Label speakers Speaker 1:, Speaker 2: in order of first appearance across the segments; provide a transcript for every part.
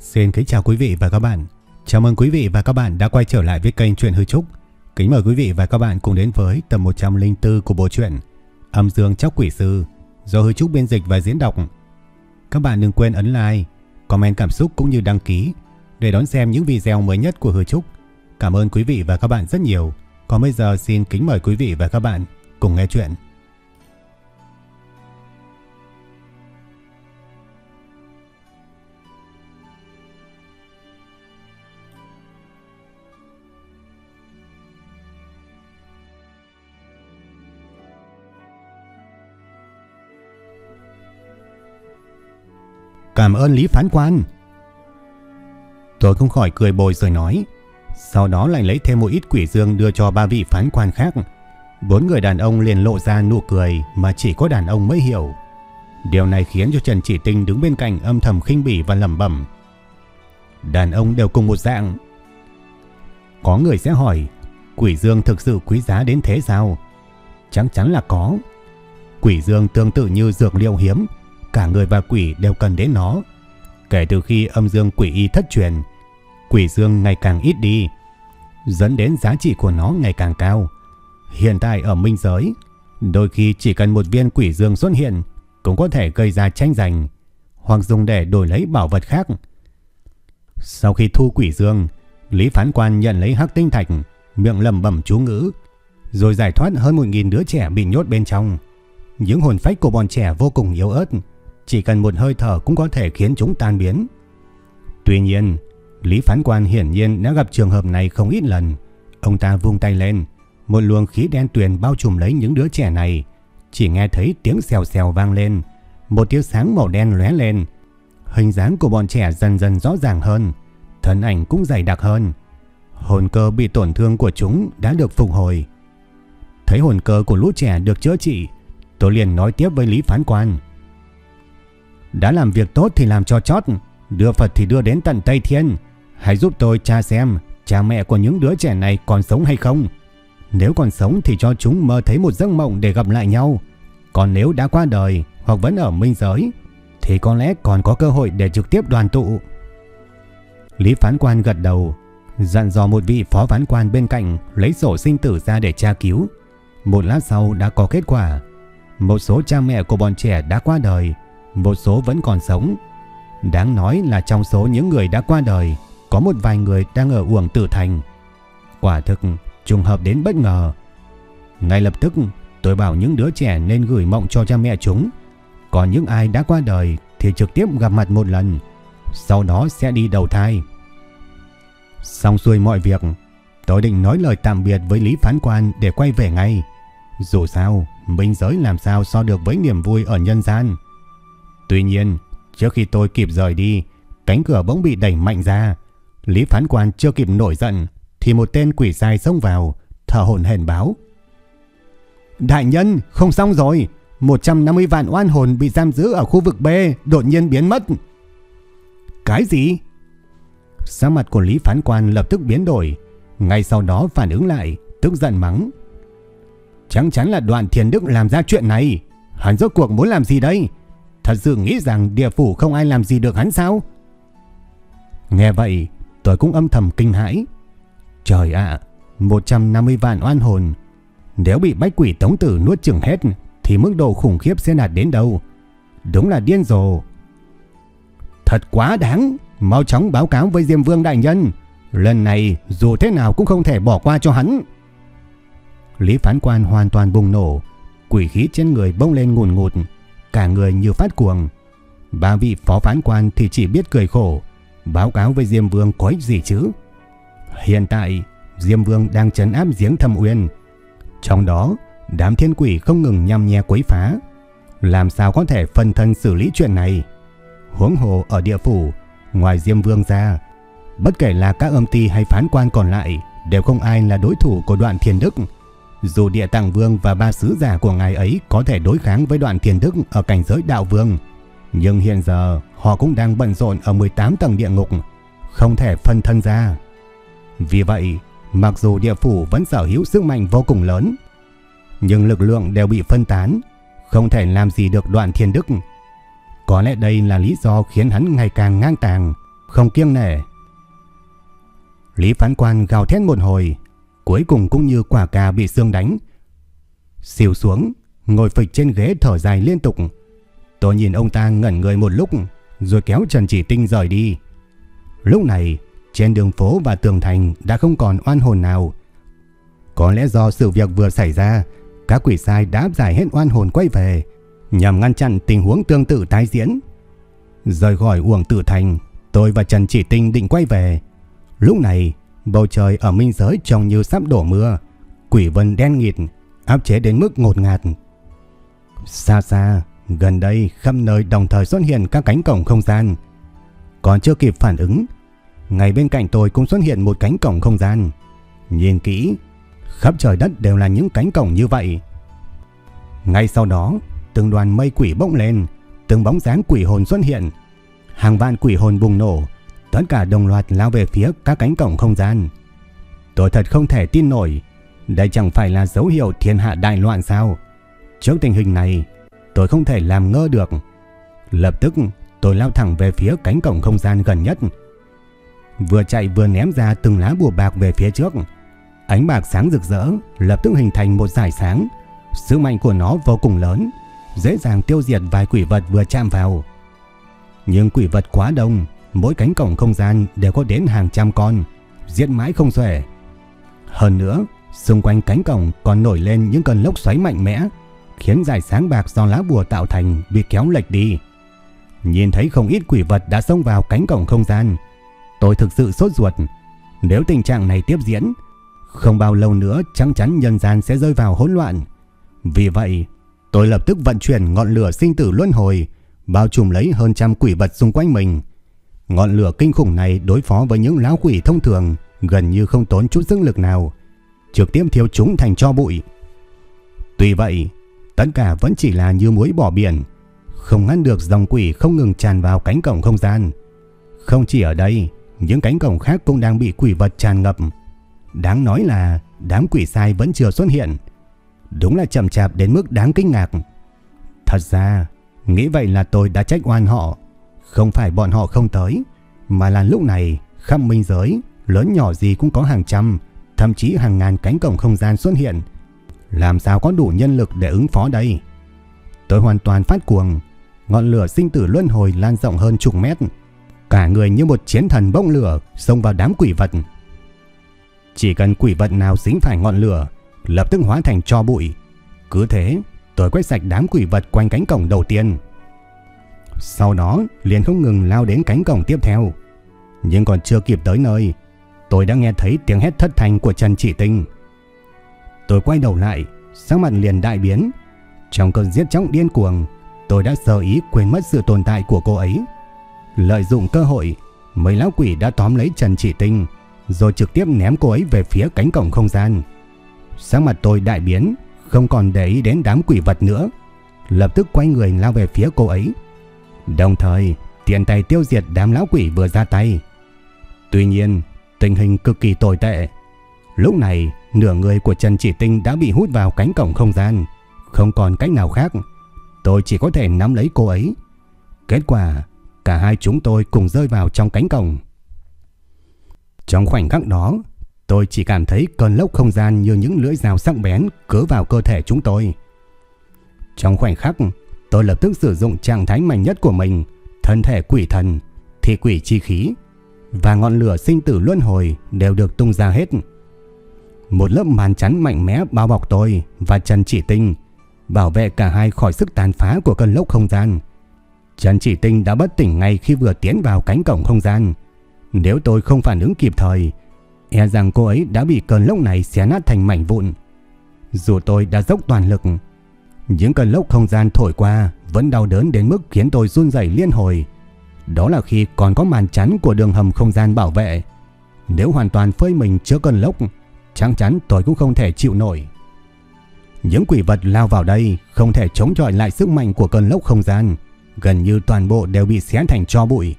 Speaker 1: Xin kính chào quý vị và các bạn. Chào mừng quý vị và các bạn đã quay trở lại với kênh Truyện Hư Trúc. Kính mời quý vị và các bạn cùng đến với tập 104 của bộ truyện Âm Dương Chóc Quỷ Sư do Hư Trúc biên dịch và diễn đọc. Các bạn đừng quên ấn like, comment cảm xúc cũng như đăng ký để đón xem những video mới nhất của Hứa Trúc. Cảm ơn quý vị và các bạn rất nhiều. Còn bây giờ xin kính mời quý vị và các bạn cùng nghe chuyện. Cảm ơn Lý Phán Quan. Tôi không khỏi cười bồi rồi nói. Sau đó lại lấy thêm một ít quỷ dương đưa cho ba vị phán quan khác. Bốn người đàn ông liền lộ ra nụ cười mà chỉ có đàn ông mới hiểu. Điều này khiến cho Trần Chỉ Tinh đứng bên cạnh âm thầm khinh bỉ và lẩm bẩm. Đàn ông đều cùng một dạng. Có người sẽ hỏi, quỷ dương thực sự quý giá đến thế sao? Chắc chắn là có. Quỷ dương tương tự như dược liệu hiếm, cả người và quỷ đều cần đến nó. Kể từ khi âm dương quỷ y thất truyền, quỷ dương ngày càng ít đi, dẫn đến giá trị của nó ngày càng cao. Hiện tại ở minh giới, đôi khi chỉ cần một viên quỷ dương xuất hiện cũng có thể gây ra tranh giành hoặc dùng để đổi lấy bảo vật khác. Sau khi thu quỷ dương, Lý Phán Quan nhận lấy hắc tinh thạch, miệng lầm bẩm chú ngữ, rồi giải thoát hơn 1.000 đứa trẻ bị nhốt bên trong. Những hồn phách của bọn trẻ vô cùng yếu ớt, chỉ cần một hơi thở cũng có thể khiến chúng tan biến. Tuy nhiên, Lý Phán Quan hiển nhiên đã gặp trường hợp này không ít lần. Ông ta vung tay lên, một luồng khí đen tuyền bao trùm lấy những đứa trẻ này. Chỉ nghe thấy tiếng xèo xèo vang lên, một tia sáng màu đen lóe lên. Hình dáng của bọn trẻ dần dần rõ ràng hơn, thân ảnh cũng dày đặc hơn. Hồn cơ bị tổn thương của chúng đã được phục hồi. Thấy hồn cơ của lũ trẻ được chữa trị, tôi liền nói tiếp với Lý Phán Quan. Đã làm việc tốt thì làm cho chót, đưa Phật thì đưa đến tận Tây Thiên. Hãy giúp tôi tra xem cha mẹ của những đứa trẻ này còn sống hay không. Nếu còn sống thì cho chúng mơ thấy một giấc mộng để gặp lại nhau. Còn nếu đã qua đời hoặc vẫn ở minh giới thì có lẽ còn có cơ hội để trực tiếp đoàn tụ. Lý phán quan gật đầu, dặn dò một vị phó phán quan bên cạnh lấy sổ sinh tử ra để tra cứu. Một lát sau đã có kết quả. Một số cha mẹ của bọn trẻ đã qua đời, một số vẫn còn sống. Đáng nói là trong số những người đã qua đời, có một vài người đang ở uổng tử thành. Quả thực, trùng hợp đến bất ngờ. Ngay lập tức, tôi bảo những đứa trẻ nên gửi mộng cho cha mẹ chúng. Còn những ai đã qua đời thì trực tiếp gặp mặt một lần, sau đó sẽ đi đầu thai. Xong xuôi mọi việc, tôi định nói lời tạm biệt với Lý Phán Quan để quay về ngay. Dù sao, minh giới làm sao so được với niềm vui ở nhân gian. Tuy nhiên, trước khi tôi kịp rời đi, cánh cửa bỗng bị đẩy mạnh ra. Lý phán quan chưa kịp nổi giận, thì một tên quỷ sai xông vào, thở hổn hển báo. Đại nhân, không xong rồi. 150 vạn oan hồn bị giam giữ ở khu vực B đột nhiên biến mất. Cái gì? Sắc mặt của Lý phán quan lập tức biến đổi. Ngay sau đó phản ứng lại, tức giận mắng. Chắc chắn là đoạn thiền đức làm ra chuyện này. Hắn rốt cuộc muốn làm gì đây? Thật sự nghĩ rằng địa phủ không ai làm gì được hắn sao? Nghe vậy, tôi cũng âm thầm kinh hãi. Trời ạ, 150 vạn oan hồn. Nếu bị bách quỷ tống tử nuốt chừng hết, thì mức độ khủng khiếp sẽ đạt đến đâu? Đúng là điên rồ. Thật quá đáng, mau chóng báo cáo với Diêm Vương Đại Nhân. Lần này dù thế nào cũng không thể bỏ qua cho hắn. Lý phán quan hoàn toàn bùng nổ, quỷ khí trên người bông lên ngùn ngụt, cả người như phát cuồng. Ba vị phó phán quan thì chỉ biết cười khổ, báo cáo với Diêm Vương có ích gì chứ. Hiện tại, Diêm Vương đang trấn áp giếng thâm uyên. Trong đó, đám thiên quỷ không ngừng nhằm nhe quấy phá. Làm sao có thể phân thân xử lý chuyện này? Huống hồ ở địa phủ, ngoài Diêm Vương ra, bất kể là các âm ty hay phán quan còn lại, đều không ai là đối thủ của đoạn thiên đức. Dù địa tàng vương và ba sứ giả của ngài ấy có thể đối kháng với đoạn thiền đức ở cảnh giới đạo vương, nhưng hiện giờ họ cũng đang bận rộn ở 18 tầng địa ngục, không thể phân thân ra. Vì vậy, mặc dù địa phủ vẫn sở hữu sức mạnh vô cùng lớn, nhưng lực lượng đều bị phân tán, không thể làm gì được đoạn thiên đức. Có lẽ đây là lý do khiến hắn ngày càng ngang tàng, không kiêng nể. Lý phán quan gào thét một hồi, cuối cùng cũng như quả cà bị xương đánh. Xìu xuống, ngồi phịch trên ghế thở dài liên tục. Tôi nhìn ông ta ngẩn người một lúc, rồi kéo Trần Chỉ Tinh rời đi. Lúc này, trên đường phố và tường thành đã không còn oan hồn nào. Có lẽ do sự việc vừa xảy ra, các quỷ sai đã giải hết oan hồn quay về, nhằm ngăn chặn tình huống tương tự tái diễn. Rời khỏi uổng tử thành, tôi và Trần Chỉ Tinh định quay về. Lúc này, bầu trời ở minh giới trông như sắp đổ mưa, quỷ vân đen nghịt, áp chế đến mức ngột ngạt. Xa xa, gần đây khắp nơi đồng thời xuất hiện các cánh cổng không gian. Còn chưa kịp phản ứng, ngay bên cạnh tôi cũng xuất hiện một cánh cổng không gian. Nhìn kỹ, khắp trời đất đều là những cánh cổng như vậy. Ngay sau đó, từng đoàn mây quỷ bỗng lên, từng bóng dáng quỷ hồn xuất hiện. Hàng vạn quỷ hồn bùng nổ, tất cả đồng loạt lao về phía các cánh cổng không gian. Tôi thật không thể tin nổi, đây chẳng phải là dấu hiệu thiên hạ đại loạn sao? Trước tình hình này, tôi không thể làm ngơ được. Lập tức, tôi lao thẳng về phía cánh cổng không gian gần nhất. Vừa chạy vừa ném ra từng lá bùa bạc về phía trước. Ánh bạc sáng rực rỡ, lập tức hình thành một dải sáng. Sức mạnh của nó vô cùng lớn, dễ dàng tiêu diệt vài quỷ vật vừa chạm vào. Nhưng quỷ vật quá đông, mỗi cánh cổng không gian đều có đến hàng trăm con, giết mãi không xuể. Hơn nữa, xung quanh cánh cổng còn nổi lên những cơn lốc xoáy mạnh mẽ, khiến dải sáng bạc do lá bùa tạo thành bị kéo lệch đi. Nhìn thấy không ít quỷ vật đã xông vào cánh cổng không gian, tôi thực sự sốt ruột. Nếu tình trạng này tiếp diễn, không bao lâu nữa chắc chắn nhân gian sẽ rơi vào hỗn loạn. Vì vậy, tôi lập tức vận chuyển ngọn lửa sinh tử luân hồi, bao trùm lấy hơn trăm quỷ vật xung quanh mình. Ngọn lửa kinh khủng này đối phó với những lão quỷ thông thường gần như không tốn chút sức lực nào, trực tiếp thiêu chúng thành cho bụi. Tuy vậy, tất cả vẫn chỉ là như muối bỏ biển, không ngăn được dòng quỷ không ngừng tràn vào cánh cổng không gian. Không chỉ ở đây, những cánh cổng khác cũng đang bị quỷ vật tràn ngập. Đáng nói là đám quỷ sai vẫn chưa xuất hiện. Đúng là chậm chạp đến mức đáng kinh ngạc. Thật ra, nghĩ vậy là tôi đã trách oan họ. Không phải bọn họ không tới, mà là lúc này khắp minh giới, lớn nhỏ gì cũng có hàng trăm, thậm chí hàng ngàn cánh cổng không gian xuất hiện. Làm sao có đủ nhân lực để ứng phó đây? Tôi hoàn toàn phát cuồng, ngọn lửa sinh tử luân hồi lan rộng hơn chục mét. Cả người như một chiến thần bốc lửa xông vào đám quỷ vật. Chỉ cần quỷ vật nào dính phải ngọn lửa, lập tức hóa thành cho bụi. Cứ thế, tôi quét sạch đám quỷ vật quanh cánh cổng đầu tiên. Sau đó, liền không ngừng lao đến cánh cổng tiếp theo. Nhưng còn chưa kịp tới nơi, tôi đã nghe thấy tiếng hét thất thanh của Trần Chỉ Tinh. Tôi quay đầu lại, sắc mặt liền đại biến. Trong cơn giết chóc điên cuồng, tôi đã sơ ý quên mất sự tồn tại của cô ấy. Lợi dụng cơ hội, mấy lão quỷ đã tóm lấy Trần Chỉ Tinh, rồi trực tiếp ném cô ấy về phía cánh cổng không gian. Sắc mặt tôi đại biến, không còn để ý đến đám quỷ vật nữa, lập tức quay người lao về phía cô ấy. Đồng thời, tiện tay tiêu diệt đám lão quỷ vừa ra tay. Tuy nhiên, tình hình cực kỳ tồi tệ. Lúc này, nửa người của Trần Chỉ Tinh đã bị hút vào cánh cổng không gian, không còn cách nào khác. Tôi chỉ có thể nắm lấy cô ấy. Kết quả, cả hai chúng tôi cùng rơi vào trong cánh cổng. Trong khoảnh khắc đó, tôi chỉ cảm thấy cơn lốc không gian như những lưỡi dao sắc bén cứa vào cơ thể chúng tôi. Trong khoảnh khắc, tôi lập tức sử dụng trạng thái mạnh nhất của mình, thân thể quỷ thần, thi quỷ chi khí và ngọn lửa sinh tử luân hồi đều được tung ra hết. Một lớp màn chắn mạnh mẽ bao bọc tôi và Trần Chỉ Tinh, bảo vệ cả hai khỏi sức tàn phá của cơn lốc không gian. Trần Chỉ Tinh đã bất tỉnh ngay khi vừa tiến vào cánh cổng không gian. Nếu tôi không phản ứng kịp thời, e rằng cô ấy đã bị cơn lốc này xé nát thành mảnh vụn. Dù tôi đã dốc toàn lực, những cơn lốc không gian thổi qua vẫn đau đớn đến mức khiến tôi run rẩy liên hồi. Đó là khi còn có màn chắn của đường hầm không gian bảo vệ. Nếu hoàn toàn phơi mình trước cơn lốc, chắc chắn tôi cũng không thể chịu nổi. Những quỷ vật lao vào đây không thể chống chọi lại sức mạnh của cơn lốc không gian, gần như toàn bộ đều bị xé thành cho bụi.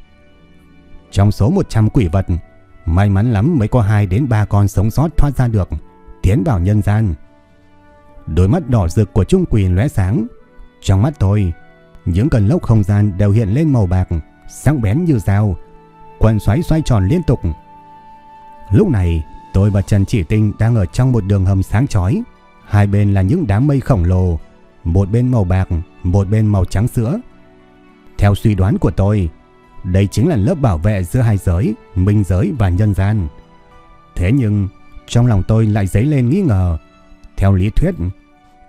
Speaker 1: Trong số 100 quỷ vật, may mắn lắm mới có 2 đến 3 con sống sót thoát ra được, tiến vào nhân gian. Đôi mắt đỏ rực của Trung Quỷ lóe sáng. Trong mắt tôi, những cơn lốc không gian đều hiện lên màu bạc, sắc bén như dao, quần xoáy xoay tròn liên tục. Lúc này, tôi và Trần Chỉ Tinh đang ở trong một đường hầm sáng chói, hai bên là những đám mây khổng lồ, một bên màu bạc, một bên màu trắng sữa. Theo suy đoán của tôi, đây chính là lớp bảo vệ giữa hai giới, minh giới và nhân gian. Thế nhưng, trong lòng tôi lại dấy lên nghi ngờ. Theo lý thuyết,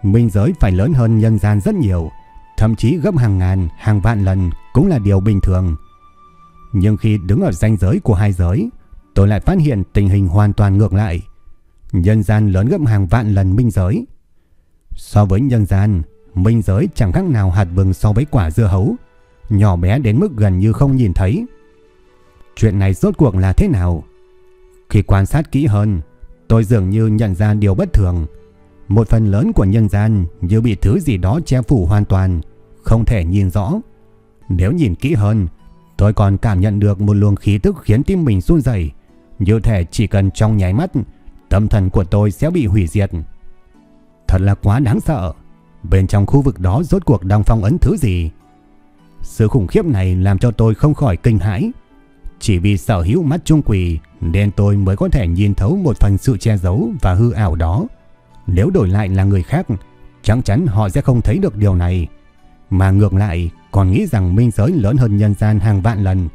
Speaker 1: minh giới phải lớn hơn nhân gian rất nhiều, thậm chí gấp hàng ngàn, hàng vạn lần cũng là điều bình thường. Nhưng khi đứng ở ranh giới của hai giới, tôi lại phát hiện tình hình hoàn toàn ngược lại. Nhân gian lớn gấp hàng vạn lần minh giới. So với nhân gian, minh giới chẳng khác nào hạt vừng so với quả dưa hấu, nhỏ bé đến mức gần như không nhìn thấy. Chuyện này rốt cuộc là thế nào? Khi quan sát kỹ hơn, tôi dường như nhận ra điều bất thường. Một phần lớn của nhân gian như bị thứ gì đó che phủ hoàn toàn, không thể nhìn rõ. Nếu nhìn kỹ hơn, tôi còn cảm nhận được một luồng khí tức khiến tim mình run rẩy, như thể chỉ cần trong nháy mắt, tâm thần của tôi sẽ bị hủy diệt. Thật là quá đáng sợ. Bên trong khu vực đó rốt cuộc đang phong ấn thứ gì? Sự khủng khiếp này làm cho tôi không khỏi kinh hãi. Chỉ vì sở hữu mắt trung quỷ nên tôi mới có thể nhìn thấu một phần sự che giấu và hư ảo đó. Nếu đổi lại là người khác, chắc chắn họ sẽ không thấy được điều này. Mà ngược lại còn nghĩ rằng minh giới lớn hơn nhân gian hàng vạn lần.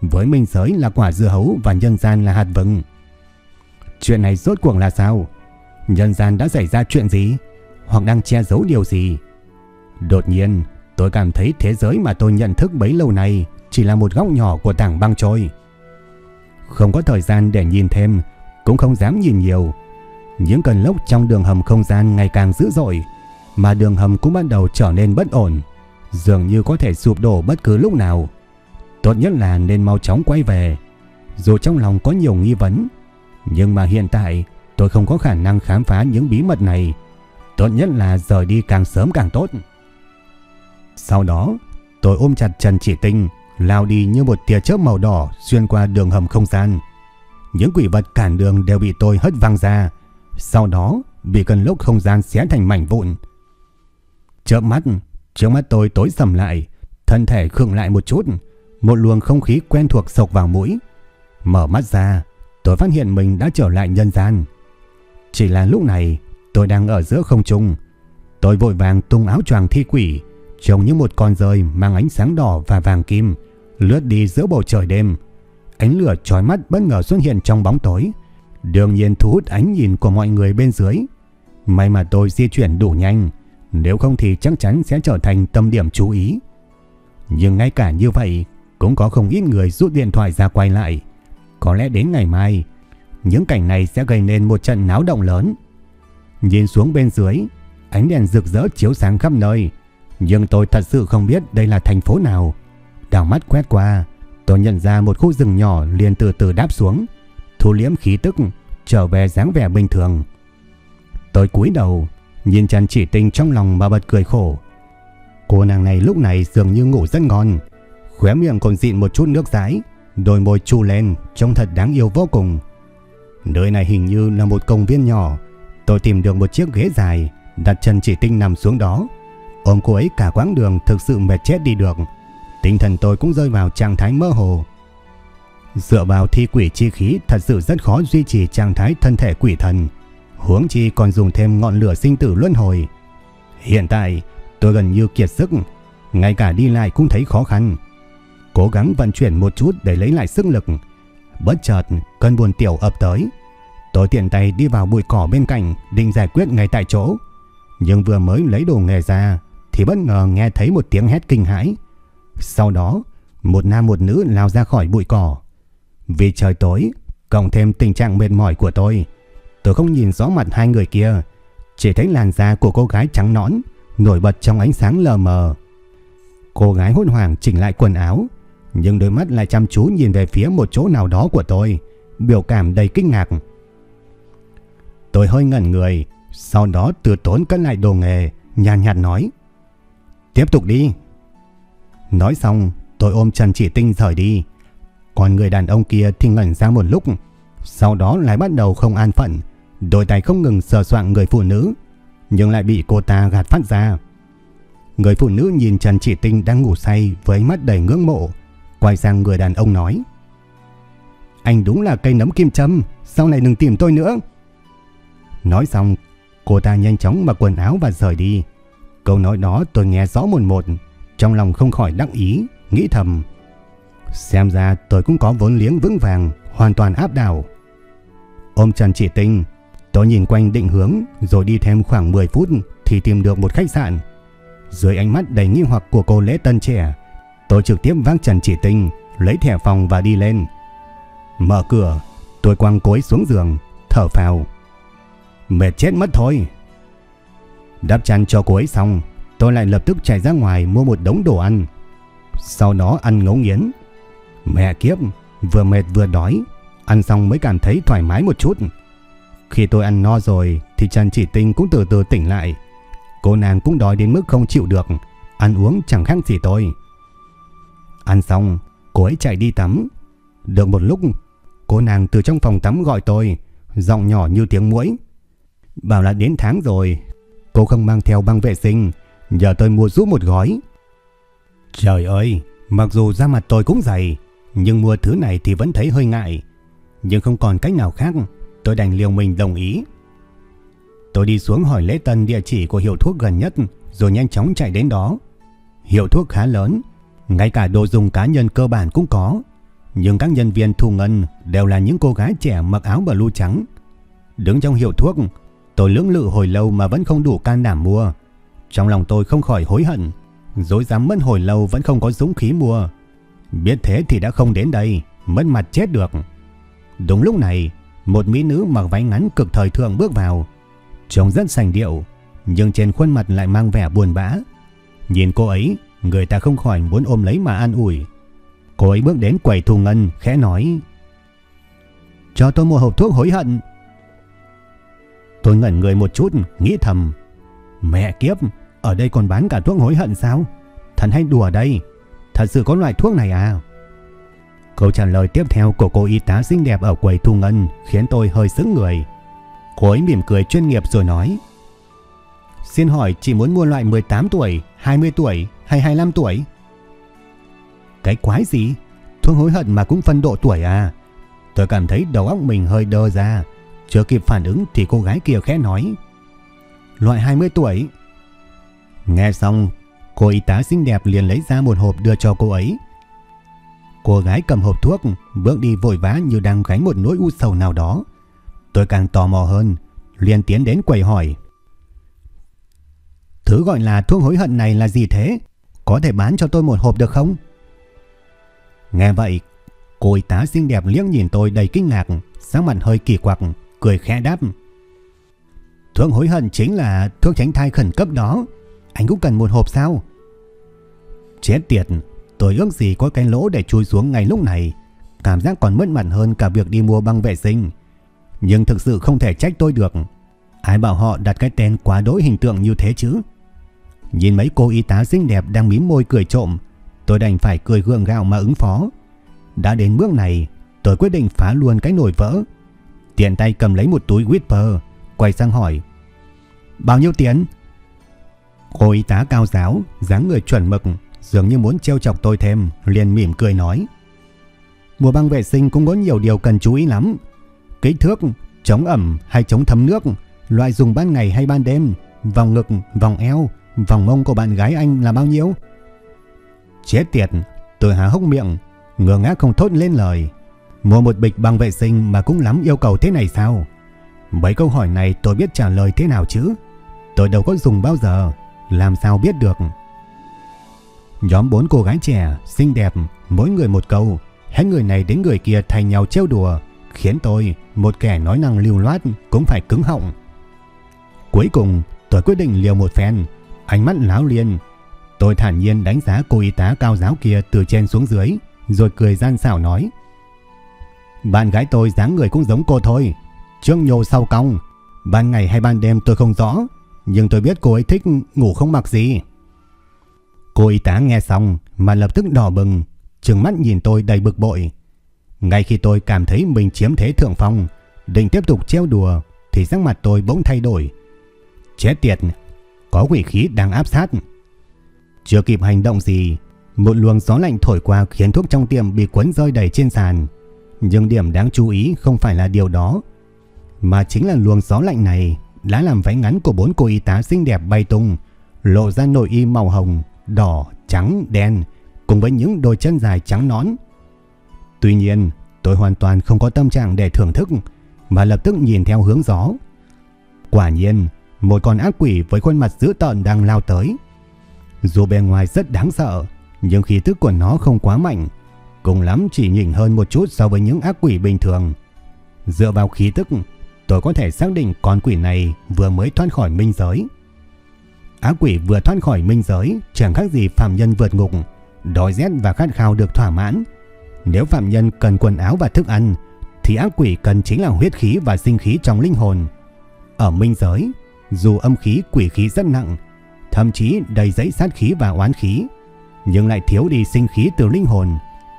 Speaker 1: Với minh giới là quả dưa hấu và nhân gian là hạt vừng. Chuyện này rốt cuộc là sao? Nhân gian đã xảy ra chuyện gì? Hoặc đang che giấu điều gì? Đột nhiên tôi cảm thấy thế giới mà tôi nhận thức bấy lâu nay chỉ là một góc nhỏ của tảng băng trôi. Không có thời gian để nhìn thêm, cũng không dám nhìn nhiều. Những cơn lốc trong đường hầm không gian ngày càng dữ dội, mà đường hầm cũng bắt đầu trở nên bất ổn, dường như có thể sụp đổ bất cứ lúc nào. Tốt nhất là nên mau chóng quay về, dù trong lòng có nhiều nghi vấn, nhưng mà hiện tại tôi không có khả năng khám phá những bí mật này. Tốt nhất là rời đi càng sớm càng tốt. Sau đó, tôi ôm chặt Trần Chỉ Tinh, lao đi như một tia chớp màu đỏ xuyên qua đường hầm không gian. Những quỷ vật cản đường đều bị tôi hất văng ra, sau đó bị cơn lốc không gian xé thành mảnh vụn. Chớp mắt, trước mắt tôi tối sầm lại, thân thể khựng lại một chút, một luồng không khí quen thuộc sộc vào mũi. Mở mắt ra, tôi phát hiện mình đã trở lại nhân gian. Chỉ là lúc này, tôi đang ở giữa không trung. Tôi vội vàng tung áo choàng thi quỷ, trông như một con rơi mang ánh sáng đỏ và vàng kim, lướt đi giữa bầu trời đêm. Ánh lửa chói mắt bất ngờ xuất hiện trong bóng tối, đương nhiên thu hút ánh nhìn của mọi người bên dưới. May mà tôi di chuyển đủ nhanh, nếu không thì chắc chắn sẽ trở thành tâm điểm chú ý. Nhưng ngay cả như vậy, cũng có không ít người rút điện thoại ra quay lại. Có lẽ đến ngày mai, những cảnh này sẽ gây nên một trận náo động lớn. Nhìn xuống bên dưới, ánh đèn rực rỡ chiếu sáng khắp nơi, nhưng tôi thật sự không biết đây là thành phố nào. Đảo mắt quét qua, tôi nhận ra một khu rừng nhỏ liền từ từ đáp xuống, thu liễm khí tức, trở về dáng vẻ bình thường. Tôi cúi đầu, nhìn Trần Chỉ Tinh trong lòng mà bật cười khổ. Cô nàng này lúc này dường như ngủ rất ngon, khóe miệng còn dịn một chút nước rái, đôi môi chu lên, trông thật đáng yêu vô cùng. Nơi này hình như là một công viên nhỏ, tôi tìm được một chiếc ghế dài, đặt chân Chỉ Tinh nằm xuống đó. Ôm cô ấy cả quãng đường thực sự mệt chết đi được. Tinh thần tôi cũng rơi vào trạng thái mơ hồ. Dựa vào thi quỷ chi khí thật sự rất khó duy trì trạng thái thân thể quỷ thần. Huống chi còn dùng thêm ngọn lửa sinh tử luân hồi. Hiện tại tôi gần như kiệt sức, ngay cả đi lại cũng thấy khó khăn. Cố gắng vận chuyển một chút để lấy lại sức lực. Bất chợt cơn buồn tiểu ập tới. Tôi tiện tay đi vào bụi cỏ bên cạnh định giải quyết ngay tại chỗ. Nhưng vừa mới lấy đồ nghề ra thì bất ngờ nghe thấy một tiếng hét kinh hãi. Sau đó, một nam một nữ lao ra khỏi bụi cỏ. Vì trời tối, cộng thêm tình trạng mệt mỏi của tôi, tôi không nhìn rõ mặt hai người kia, chỉ thấy làn da của cô gái trắng nõn nổi bật trong ánh sáng lờ mờ. Cô gái hốt hoảng chỉnh lại quần áo, nhưng đôi mắt lại chăm chú nhìn về phía một chỗ nào đó của tôi, biểu cảm đầy kinh ngạc. Tôi hơi ngẩn người, sau đó từ tốn cất lại đồ nghề, nhàn nhạt nói. Tiếp tục đi. Nói xong, tôi ôm Trần Chỉ Tinh rời đi. Còn người đàn ông kia thì ngẩn ra một lúc, sau đó lại bắt đầu không an phận, đôi tay không ngừng sờ soạng người phụ nữ, nhưng lại bị cô ta gạt phát ra. Người phụ nữ nhìn Trần Chỉ Tinh đang ngủ say với mắt đầy ngưỡng mộ, quay sang người đàn ông nói: "Anh đúng là cây nấm kim châm, sau này đừng tìm tôi nữa." Nói xong, cô ta nhanh chóng mặc quần áo và rời đi. Câu nói đó tôi nghe rõ một một, trong lòng không khỏi đắc ý, nghĩ thầm: Xem ra tôi cũng có vốn liếng vững vàng, hoàn toàn áp đảo. Ôm chân Chỉ Tinh, tôi nhìn quanh định hướng rồi đi thêm khoảng 10 phút thì tìm được một khách sạn. Dưới ánh mắt đầy nghi hoặc của cô lễ tân trẻ, tôi trực tiếp vác Trần Chỉ Tinh, lấy thẻ phòng và đi lên. Mở cửa, tôi quăng cối xuống giường, thở phào. Mệt chết mất thôi. Đắp chăn cho cô ấy xong, tôi lại lập tức chạy ra ngoài mua một đống đồ ăn. Sau đó ăn ngấu nghiến. Mẹ kiếp, vừa mệt vừa đói, ăn xong mới cảm thấy thoải mái một chút. Khi tôi ăn no rồi thì Trần Chỉ Tinh cũng từ từ tỉnh lại. Cô nàng cũng đói đến mức không chịu được, ăn uống chẳng khác gì tôi. Ăn xong, cô ấy chạy đi tắm. Được một lúc, cô nàng từ trong phòng tắm gọi tôi, giọng nhỏ như tiếng muỗi. Bảo là đến tháng rồi, cô không mang theo băng vệ sinh, nhờ tôi mua giúp một gói. Trời ơi, mặc dù da mặt tôi cũng dày, nhưng mua thứ này thì vẫn thấy hơi ngại. Nhưng không còn cách nào khác, tôi đành liều mình đồng ý. Tôi đi xuống hỏi lễ tân địa chỉ của hiệu thuốc gần nhất, rồi nhanh chóng chạy đến đó. Hiệu thuốc khá lớn, ngay cả đồ dùng cá nhân cơ bản cũng có. Nhưng các nhân viên thu ngân đều là những cô gái trẻ mặc áo blue trắng. Đứng trong hiệu thuốc, tôi lưỡng lự hồi lâu mà vẫn không đủ can đảm mua. Trong lòng tôi không khỏi hối hận, dối dám mất hồi lâu vẫn không có dũng khí mua. Biết thế thì đã không đến đây, mất mặt chết được. Đúng lúc này, một mỹ nữ mặc váy ngắn cực thời thượng bước vào. Trông rất sành điệu, nhưng trên khuôn mặt lại mang vẻ buồn bã. Nhìn cô ấy, người ta không khỏi muốn ôm lấy mà an ủi. Cô ấy bước đến quầy thu ngân, khẽ nói. Cho tôi mua hộp thuốc hối hận. Tôi ngẩn người một chút, nghĩ thầm. Mẹ kiếp, ở đây còn bán cả thuốc hối hận sao? Thần hay đùa đây? Thật sự có loại thuốc này à? Câu trả lời tiếp theo của cô y tá xinh đẹp ở quầy thu ngân khiến tôi hơi sững người. Cô ấy mỉm cười chuyên nghiệp rồi nói. Xin hỏi chỉ muốn mua loại 18 tuổi, 20 tuổi hay 25 tuổi? Cái quái gì? Thuốc hối hận mà cũng phân độ tuổi à? Tôi cảm thấy đầu óc mình hơi đơ ra. Chưa kịp phản ứng thì cô gái kia khẽ nói. Loại 20 tuổi. Nghe xong, cô y tá xinh đẹp liền lấy ra một hộp đưa cho cô ấy. Cô gái cầm hộp thuốc, bước đi vội vã như đang gánh một nỗi u sầu nào đó. Tôi càng tò mò hơn, liền tiến đến quầy hỏi. Thứ gọi là thuốc hối hận này là gì thế? Có thể bán cho tôi một hộp được không? Nghe vậy, cô y tá xinh đẹp liếc nhìn tôi đầy kinh ngạc, sáng mặt hơi kỳ quặc, cười khẽ đáp. Thuốc hối hận chính là thuốc tránh thai khẩn cấp đó. Anh cũng cần một hộp sao? Chết tiệt, tôi ước gì có cái lỗ để chui xuống ngay lúc này. Cảm giác còn mất mặt hơn cả việc đi mua băng vệ sinh. Nhưng thực sự không thể trách tôi được. Ai bảo họ đặt cái tên quá đối hình tượng như thế chứ? Nhìn mấy cô y tá xinh đẹp đang mím môi cười trộm, tôi đành phải cười gượng gạo mà ứng phó. Đã đến bước này, tôi quyết định phá luôn cái nồi vỡ. Tiện tay cầm lấy một túi Whisper, quay sang hỏi. Bao nhiêu tiền? Cô y tá cao giáo, dáng người chuẩn mực, dường như muốn trêu chọc tôi thêm, liền mỉm cười nói. Mùa băng vệ sinh cũng có nhiều điều cần chú ý lắm. Kích thước, chống ẩm hay chống thấm nước, loại dùng ban ngày hay ban đêm, vòng ngực, vòng eo, vòng mông của bạn gái anh là bao nhiêu? Chết tiệt, tôi há hốc miệng, ngừa ngác không thốt lên lời. Mua một bịch băng vệ sinh mà cũng lắm yêu cầu thế này sao? Mấy câu hỏi này tôi biết trả lời thế nào chứ? Tôi đâu có dùng bao giờ, làm sao biết được? Nhóm bốn cô gái trẻ, xinh đẹp, mỗi người một câu, hết người này đến người kia thay nhau trêu đùa, khiến tôi, một kẻ nói năng lưu loát, cũng phải cứng họng. Cuối cùng, tôi quyết định liều một phen, ánh mắt láo liên. Tôi thản nhiên đánh giá cô y tá cao giáo kia từ trên xuống dưới, rồi cười gian xảo nói. Bạn gái tôi dáng người cũng giống cô thôi, trước nhô sau cong, ban ngày hay ban đêm tôi không rõ, nhưng tôi biết cô ấy thích ngủ không mặc gì. Cô y tá nghe xong mà lập tức đỏ bừng, trừng mắt nhìn tôi đầy bực bội. Ngay khi tôi cảm thấy mình chiếm thế thượng phong, định tiếp tục treo đùa, thì sắc mặt tôi bỗng thay đổi. Chết tiệt, có quỷ khí đang áp sát. Chưa kịp hành động gì, một luồng gió lạnh thổi qua khiến thuốc trong tiệm bị cuốn rơi đầy trên sàn. Nhưng điểm đáng chú ý không phải là điều đó, mà chính là luồng gió lạnh này đã làm váy ngắn của bốn cô y tá xinh đẹp bay tung, lộ ra nội y màu hồng, đỏ, trắng, đen, cùng với những đôi chân dài trắng nón. Tuy nhiên, tôi hoàn toàn không có tâm trạng để thưởng thức, mà lập tức nhìn theo hướng gió. Quả nhiên, một con ác quỷ với khuôn mặt dữ tợn đang lao tới. Dù bề ngoài rất đáng sợ, nhưng khí tức của nó không quá mạnh, cùng lắm chỉ nhỉnh hơn một chút so với những ác quỷ bình thường. Dựa vào khí tức, tôi có thể xác định con quỷ này vừa mới thoát khỏi minh giới. Ác quỷ vừa thoát khỏi minh giới chẳng khác gì phạm nhân vượt ngục, đói rét và khát khao được thỏa mãn. Nếu phạm nhân cần quần áo và thức ăn, thì ác quỷ cần chính là huyết khí và sinh khí trong linh hồn. Ở minh giới, dù âm khí quỷ khí rất nặng, thậm chí đầy giấy sát khí và oán khí, nhưng lại thiếu đi sinh khí từ linh hồn,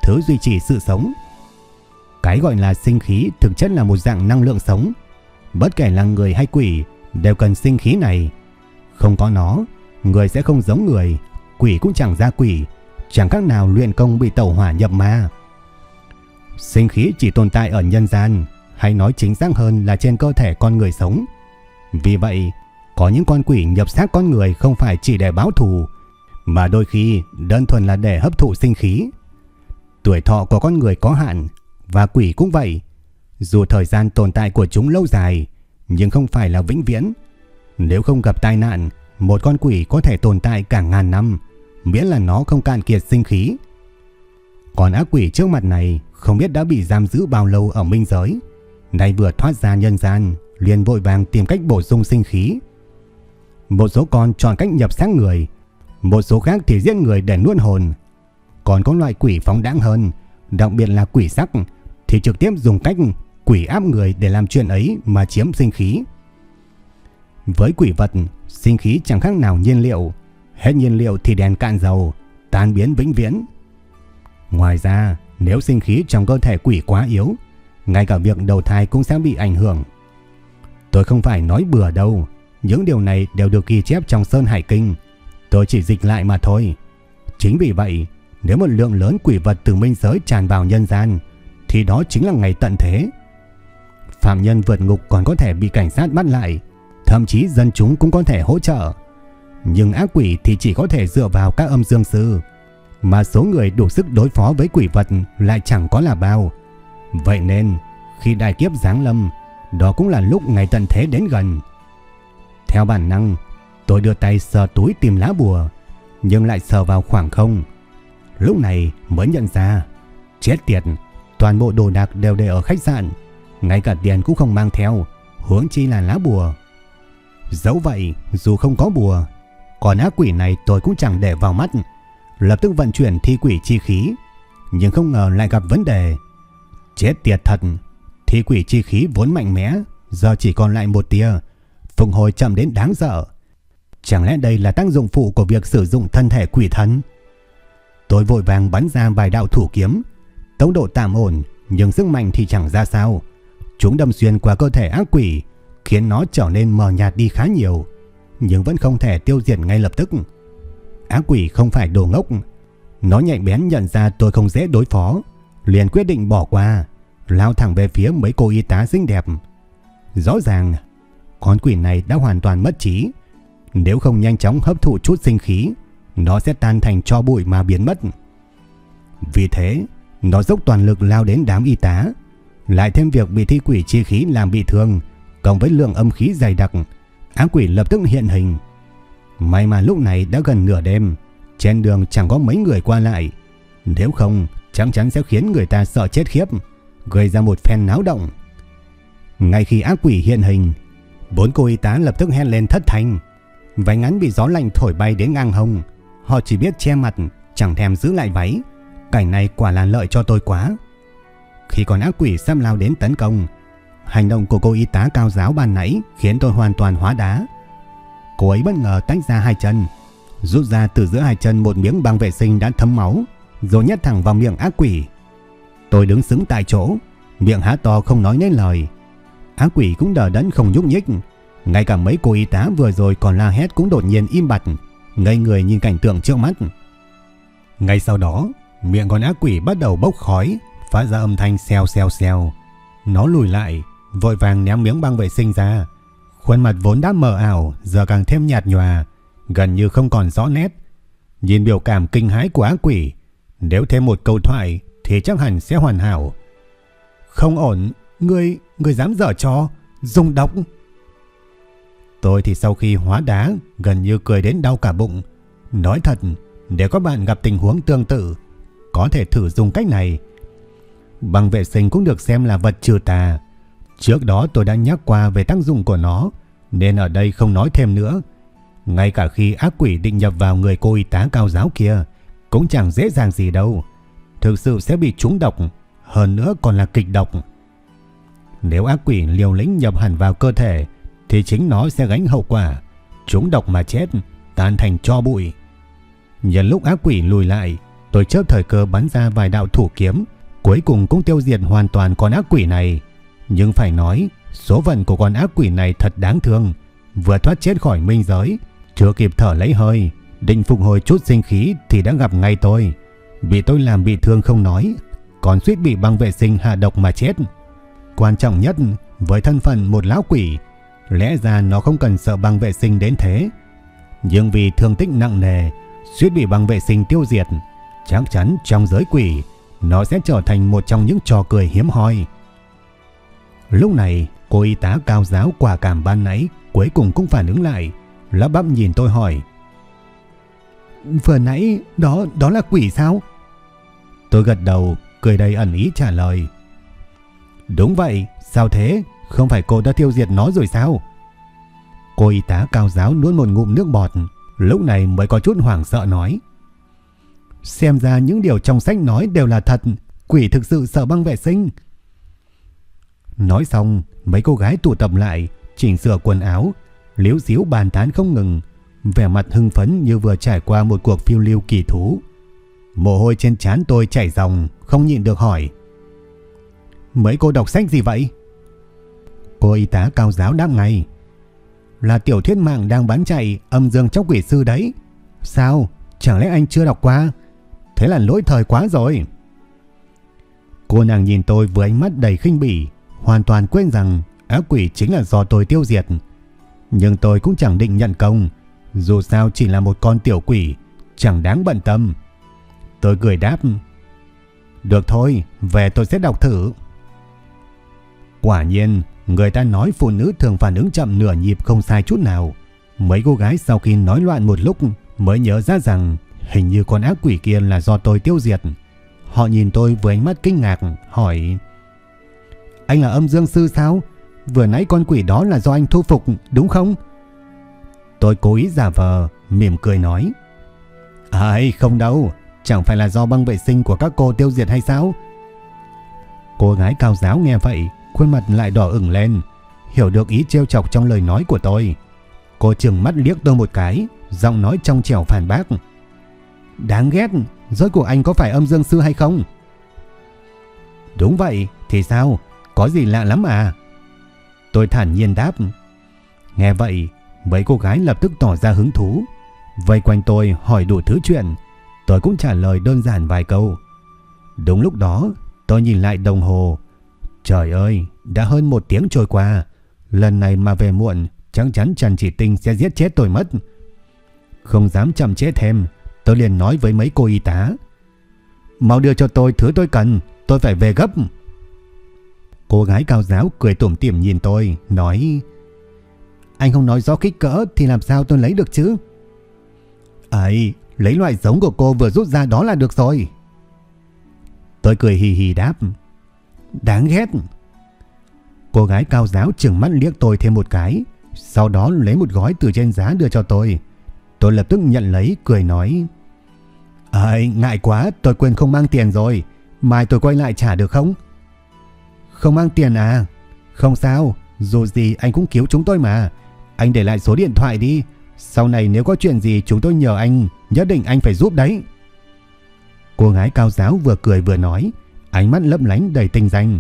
Speaker 1: thứ duy trì sự sống. Cái gọi là sinh khí thực chất là một dạng năng lượng sống. Bất kể là người hay quỷ đều cần sinh khí này. Không có nó, người sẽ không giống người, quỷ cũng chẳng ra quỷ, chẳng khác nào luyện công bị tẩu hỏa nhập ma. Sinh khí chỉ tồn tại ở nhân gian, hay nói chính xác hơn là trên cơ thể con người sống. Vì vậy, có những con quỷ nhập xác con người không phải chỉ để báo thù, mà đôi khi đơn thuần là để hấp thụ sinh khí. Tuổi thọ của con người có hạn, và quỷ cũng vậy. Dù thời gian tồn tại của chúng lâu dài, nhưng không phải là vĩnh viễn. Nếu không gặp tai nạn, một con quỷ có thể tồn tại cả ngàn năm, miễn là nó không cạn kiệt sinh khí. Còn ác quỷ trước mặt này không biết đã bị giam giữ bao lâu ở minh giới, nay vừa thoát ra nhân gian, liền vội vàng tìm cách bổ sung sinh khí. Một số con chọn cách nhập xác người, một số khác thì giết người để nuốt hồn. Còn có loại quỷ phóng đáng hơn, đặc biệt là quỷ sắc, thì trực tiếp dùng cách quỷ áp người để làm chuyện ấy mà chiếm sinh khí. Với quỷ vật, sinh khí chẳng khác nào nhiên liệu, hết nhiên liệu thì đèn cạn dầu, tan biến vĩnh viễn. Ngoài ra, nếu sinh khí trong cơ thể quỷ quá yếu, ngay cả việc đầu thai cũng sẽ bị ảnh hưởng. Tôi không phải nói bừa đâu, những điều này đều được ghi chép trong Sơn Hải Kinh. Tôi chỉ dịch lại mà thôi. Chính vì vậy, nếu một lượng lớn quỷ vật từ minh giới tràn vào nhân gian, thì đó chính là ngày tận thế. Phạm nhân vượt ngục còn có thể bị cảnh sát bắt lại, thậm chí dân chúng cũng có thể hỗ trợ. Nhưng ác quỷ thì chỉ có thể dựa vào các âm dương sư, mà số người đủ sức đối phó với quỷ vật lại chẳng có là bao. Vậy nên, khi đại kiếp giáng lâm, đó cũng là lúc ngày tận thế đến gần. Theo bản năng, tôi đưa tay sờ túi tìm lá bùa, nhưng lại sờ vào khoảng không. Lúc này mới nhận ra, chết tiệt, toàn bộ đồ đạc đều để ở khách sạn, ngay cả tiền cũng không mang theo, huống chi là lá bùa. Dẫu vậy, dù không có bùa, còn ác quỷ này tôi cũng chẳng để vào mắt, lập tức vận chuyển thi quỷ chi khí, nhưng không ngờ lại gặp vấn đề. Chết tiệt thật, thi quỷ chi khí vốn mạnh mẽ, giờ chỉ còn lại một tia, phục hồi chậm đến đáng sợ. Chẳng lẽ đây là tác dụng phụ của việc sử dụng thân thể quỷ thân? Tôi vội vàng bắn ra vài đạo thủ kiếm, tốc độ tạm ổn, nhưng sức mạnh thì chẳng ra sao. Chúng đâm xuyên qua cơ thể ác quỷ, khiến nó trở nên mờ nhạt đi khá nhiều, nhưng vẫn không thể tiêu diệt ngay lập tức. Ác quỷ không phải đồ ngốc, nó nhạy bén nhận ra tôi không dễ đối phó, liền quyết định bỏ qua, lao thẳng về phía mấy cô y tá xinh đẹp. Rõ ràng, con quỷ này đã hoàn toàn mất trí. Nếu không nhanh chóng hấp thụ chút sinh khí, nó sẽ tan thành cho bụi mà biến mất. Vì thế, nó dốc toàn lực lao đến đám y tá, lại thêm việc bị thi quỷ chi khí làm bị thương, cộng với lượng âm khí dày đặc, ác quỷ lập tức hiện hình. May mà lúc này đã gần nửa đêm, trên đường chẳng có mấy người qua lại, nếu không chắc chắn sẽ khiến người ta sợ chết khiếp, gây ra một phen náo động. Ngay khi ác quỷ hiện hình, bốn cô y tá lập tức hét lên thất thanh, váy ngắn bị gió lạnh thổi bay đến ngang hông, họ chỉ biết che mặt, chẳng thèm giữ lại váy. Cảnh này quả là lợi cho tôi quá. Khi con ác quỷ xâm lao đến tấn công, hành động của cô y tá cao giáo ban nãy khiến tôi hoàn toàn hóa đá. Cô ấy bất ngờ tách ra hai chân, rút ra từ giữa hai chân một miếng băng vệ sinh đã thấm máu, rồi nhét thẳng vào miệng ác quỷ. Tôi đứng sững tại chỗ, miệng há to không nói nên lời. Ác quỷ cũng đờ đẫn không nhúc nhích. Ngay cả mấy cô y tá vừa rồi còn la hét cũng đột nhiên im bặt, ngây người nhìn cảnh tượng trước mắt. Ngay sau đó, miệng con ác quỷ bắt đầu bốc khói, phát ra âm thanh xèo xèo xèo. Nó lùi lại, vội vàng ném miếng băng vệ sinh ra. Khuôn mặt vốn đã mờ ảo, giờ càng thêm nhạt nhòa, gần như không còn rõ nét. Nhìn biểu cảm kinh hãi của ác quỷ, nếu thêm một câu thoại thì chắc hẳn sẽ hoàn hảo. Không ổn, người người dám dở cho, dùng độc. Tôi thì sau khi hóa đá, gần như cười đến đau cả bụng. Nói thật, nếu các bạn gặp tình huống tương tự, có thể thử dùng cách này. Băng vệ sinh cũng được xem là vật trừ tà. Trước đó tôi đã nhắc qua về tác dụng của nó, nên ở đây không nói thêm nữa. Ngay cả khi ác quỷ định nhập vào người cô y tá cao giáo kia, cũng chẳng dễ dàng gì đâu. Thực sự sẽ bị trúng độc, hơn nữa còn là kịch độc. Nếu ác quỷ liều lĩnh nhập hẳn vào cơ thể, thì chính nó sẽ gánh hậu quả. Trúng độc mà chết, tan thành cho bụi. Nhân lúc ác quỷ lùi lại, tôi chớp thời cơ bắn ra vài đạo thủ kiếm, cuối cùng cũng tiêu diệt hoàn toàn con ác quỷ này. Nhưng phải nói, số phận của con ác quỷ này thật đáng thương. Vừa thoát chết khỏi minh giới, chưa kịp thở lấy hơi, định phục hồi chút sinh khí thì đã gặp ngay tôi. Bị tôi làm bị thương không nói, còn suýt bị băng vệ sinh hạ độc mà chết. Quan trọng nhất, với thân phận một lão quỷ, lẽ ra nó không cần sợ băng vệ sinh đến thế. Nhưng vì thương tích nặng nề, suýt bị băng vệ sinh tiêu diệt, chắc chắn trong giới quỷ, nó sẽ trở thành một trong những trò cười hiếm hoi. Lúc này, cô y tá cao giáo quả cảm ban nãy cuối cùng cũng phản ứng lại, lắp bắp nhìn tôi hỏi. Vừa nãy đó đó là quỷ sao? Tôi gật đầu, cười đầy ẩn ý trả lời. Đúng vậy, sao thế? Không phải cô đã tiêu diệt nó rồi sao? Cô y tá cao giáo nuốt một ngụm nước bọt, lúc này mới có chút hoảng sợ nói. Xem ra những điều trong sách nói đều là thật, quỷ thực sự sợ băng vệ sinh. Nói xong, mấy cô gái tụ tập lại, chỉnh sửa quần áo, liếu xíu bàn tán không ngừng, vẻ mặt hưng phấn như vừa trải qua một cuộc phiêu lưu kỳ thú. Mồ hôi trên trán tôi chảy ròng, không nhịn được hỏi. Mấy cô đọc sách gì vậy? Cô y tá cao giáo đáp ngay. Là tiểu thuyết mạng đang bán chạy âm dương chóc quỷ sư đấy. Sao? Chẳng lẽ anh chưa đọc qua? Thế là lỗi thời quá rồi. Cô nàng nhìn tôi với ánh mắt đầy khinh bỉ, hoàn toàn quên rằng ác quỷ chính là do tôi tiêu diệt. Nhưng tôi cũng chẳng định nhận công, dù sao chỉ là một con tiểu quỷ, chẳng đáng bận tâm. Tôi cười đáp. Được thôi, về tôi sẽ đọc thử. Quả nhiên, người ta nói phụ nữ thường phản ứng chậm nửa nhịp không sai chút nào. Mấy cô gái sau khi nói loạn một lúc mới nhớ ra rằng hình như con ác quỷ kia là do tôi tiêu diệt. Họ nhìn tôi với ánh mắt kinh ngạc, hỏi Anh là âm dương sư sao? Vừa nãy con quỷ đó là do anh thu phục, đúng không? Tôi cố ý giả vờ, mỉm cười nói Ây, không đâu, chẳng phải là do băng vệ sinh của các cô tiêu diệt hay sao? Cô gái cao giáo nghe vậy, khuôn mặt lại đỏ ửng lên, hiểu được ý trêu chọc trong lời nói của tôi. Cô trừng mắt liếc tôi một cái, giọng nói trong trẻo phản bác. Đáng ghét, rốt của anh có phải âm dương sư hay không? Đúng vậy, thì sao? Có gì lạ lắm à? Tôi thản nhiên đáp. Nghe vậy, mấy cô gái lập tức tỏ ra hứng thú. Vây quanh tôi hỏi đủ thứ chuyện. Tôi cũng trả lời đơn giản vài câu. Đúng lúc đó, tôi nhìn lại đồng hồ. Trời ơi, đã hơn một tiếng trôi qua. Lần này mà về muộn, chắc chắn Trần Chỉ Tinh sẽ giết chết tôi mất. Không dám chậm chế thêm, tôi liền nói với mấy cô y tá. Mau đưa cho tôi thứ tôi cần, tôi phải về gấp. Cô gái cao giáo cười tủm tỉm nhìn tôi, nói Anh không nói rõ kích cỡ thì làm sao tôi lấy được chứ? Ấy, lấy loại giống của cô vừa rút ra đó là được rồi. Tôi cười hì hì đáp Đáng ghét Cô gái cao giáo trừng mắt liếc tôi thêm một cái Sau đó lấy một gói từ trên giá đưa cho tôi. Tôi lập tức nhận lấy cười nói Ây ngại quá tôi quên không mang tiền rồi Mai tôi quay lại trả được không? Không mang tiền à? Không sao Dù gì anh cũng cứu chúng tôi mà. Anh để lại số điện thoại đi Sau này nếu có chuyện gì chúng tôi nhờ anh Nhất định anh phải giúp đấy. Cô gái cao giáo vừa cười vừa nói ánh mắt lấp lánh đầy tinh danh.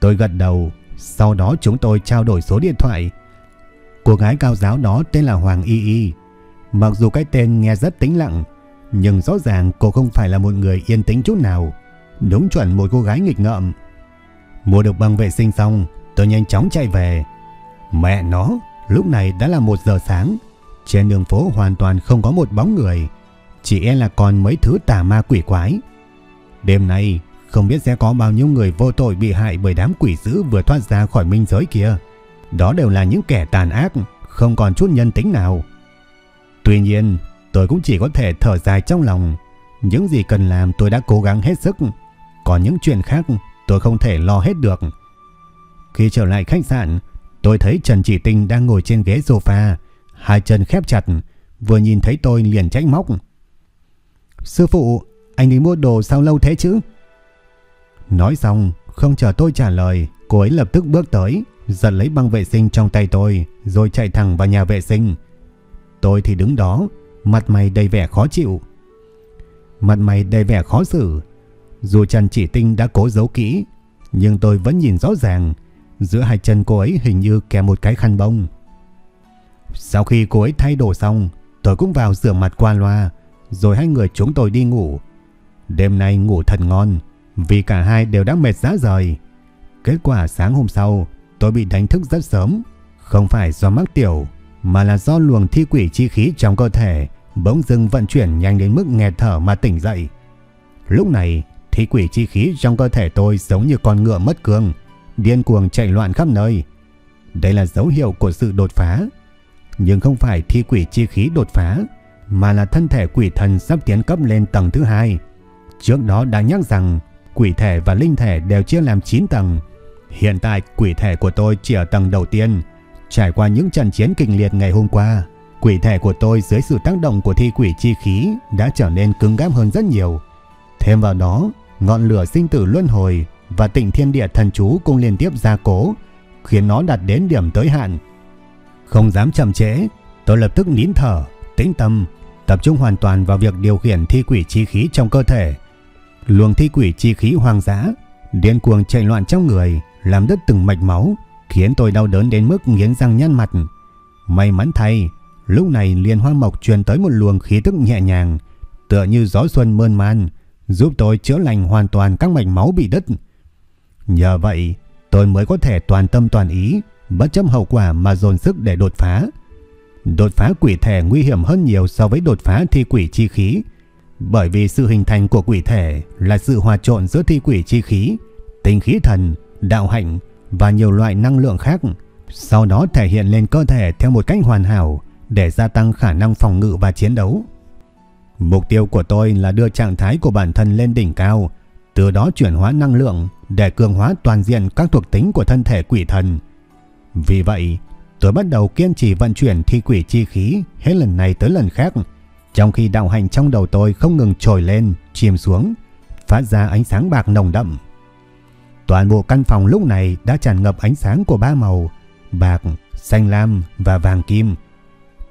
Speaker 1: Tôi gật đầu, sau đó chúng tôi trao đổi số điện thoại. Cô gái cao giáo đó tên là Hoàng Y Y. Mặc dù cái tên nghe rất tĩnh lặng, nhưng rõ ràng cô không phải là một người yên tĩnh chút nào. Đúng chuẩn một cô gái nghịch ngợm. Mua được băng vệ sinh xong, tôi nhanh chóng chạy về. Mẹ nó, lúc này đã là một giờ sáng. Trên đường phố hoàn toàn không có một bóng người. Chỉ e là còn mấy thứ tà ma quỷ quái. Đêm nay, không biết sẽ có bao nhiêu người vô tội bị hại bởi đám quỷ dữ vừa thoát ra khỏi minh giới kia. Đó đều là những kẻ tàn ác, không còn chút nhân tính nào. Tuy nhiên, tôi cũng chỉ có thể thở dài trong lòng. Những gì cần làm tôi đã cố gắng hết sức. Còn những chuyện khác tôi không thể lo hết được. Khi trở lại khách sạn, tôi thấy Trần Chỉ Tinh đang ngồi trên ghế sofa, hai chân khép chặt, vừa nhìn thấy tôi liền trách móc. Sư phụ, anh đi mua đồ sao lâu thế chứ? Nói xong, không chờ tôi trả lời, cô ấy lập tức bước tới, giật lấy băng vệ sinh trong tay tôi, rồi chạy thẳng vào nhà vệ sinh. Tôi thì đứng đó, mặt mày đầy vẻ khó chịu. Mặt mày đầy vẻ khó xử. Dù Trần Chỉ Tinh đã cố giấu kỹ, nhưng tôi vẫn nhìn rõ ràng, giữa hai chân cô ấy hình như kèm một cái khăn bông. Sau khi cô ấy thay đồ xong, tôi cũng vào rửa mặt qua loa, rồi hai người chúng tôi đi ngủ. Đêm nay ngủ thật ngon, vì cả hai đều đã mệt rã rời. Kết quả sáng hôm sau, tôi bị đánh thức rất sớm, không phải do mắc tiểu, mà là do luồng thi quỷ chi khí trong cơ thể bỗng dưng vận chuyển nhanh đến mức nghẹt thở mà tỉnh dậy. Lúc này, thi quỷ chi khí trong cơ thể tôi giống như con ngựa mất cương, điên cuồng chạy loạn khắp nơi. Đây là dấu hiệu của sự đột phá, nhưng không phải thi quỷ chi khí đột phá, mà là thân thể quỷ thần sắp tiến cấp lên tầng thứ hai. Trước đó đã nhắc rằng quỷ thể và linh thể đều chia làm 9 tầng. Hiện tại quỷ thể của tôi chỉ ở tầng đầu tiên. Trải qua những trận chiến kinh liệt ngày hôm qua, quỷ thể của tôi dưới sự tác động của thi quỷ chi khí đã trở nên cứng gáp hơn rất nhiều. Thêm vào đó, ngọn lửa sinh tử luân hồi và tịnh thiên địa thần chú cũng liên tiếp gia cố, khiến nó đạt đến điểm tới hạn. Không dám chậm trễ, tôi lập tức nín thở, tĩnh tâm, tập trung hoàn toàn vào việc điều khiển thi quỷ chi khí trong cơ thể. Luồng thi quỷ chi khí hoang dã, điên cuồng chạy loạn trong người, làm đứt từng mạch máu, khiến tôi đau đớn đến mức nghiến răng nhăn mặt. May mắn thay, lúc này Liên Hoa Mộc truyền tới một luồng khí tức nhẹ nhàng, tựa như gió xuân mơn man, giúp tôi chữa lành hoàn toàn các mạch máu bị đứt. Nhờ vậy, tôi mới có thể toàn tâm toàn ý, bất chấp hậu quả mà dồn sức để đột phá. Đột phá quỷ thể nguy hiểm hơn nhiều so với đột phá thi quỷ chi khí, bởi vì sự hình thành của quỷ thể là sự hòa trộn giữa thi quỷ chi khí, tinh khí thần, đạo hạnh và nhiều loại năng lượng khác, sau đó thể hiện lên cơ thể theo một cách hoàn hảo để gia tăng khả năng phòng ngự và chiến đấu. Mục tiêu của tôi là đưa trạng thái của bản thân lên đỉnh cao, từ đó chuyển hóa năng lượng để cường hóa toàn diện các thuộc tính của thân thể quỷ thần. Vì vậy, tôi bắt đầu kiên trì vận chuyển thi quỷ chi khí hết lần này tới lần khác, trong khi đạo hành trong đầu tôi không ngừng trồi lên, chìm xuống, phát ra ánh sáng bạc nồng đậm. Toàn bộ căn phòng lúc này đã tràn ngập ánh sáng của ba màu, bạc, xanh lam và vàng kim.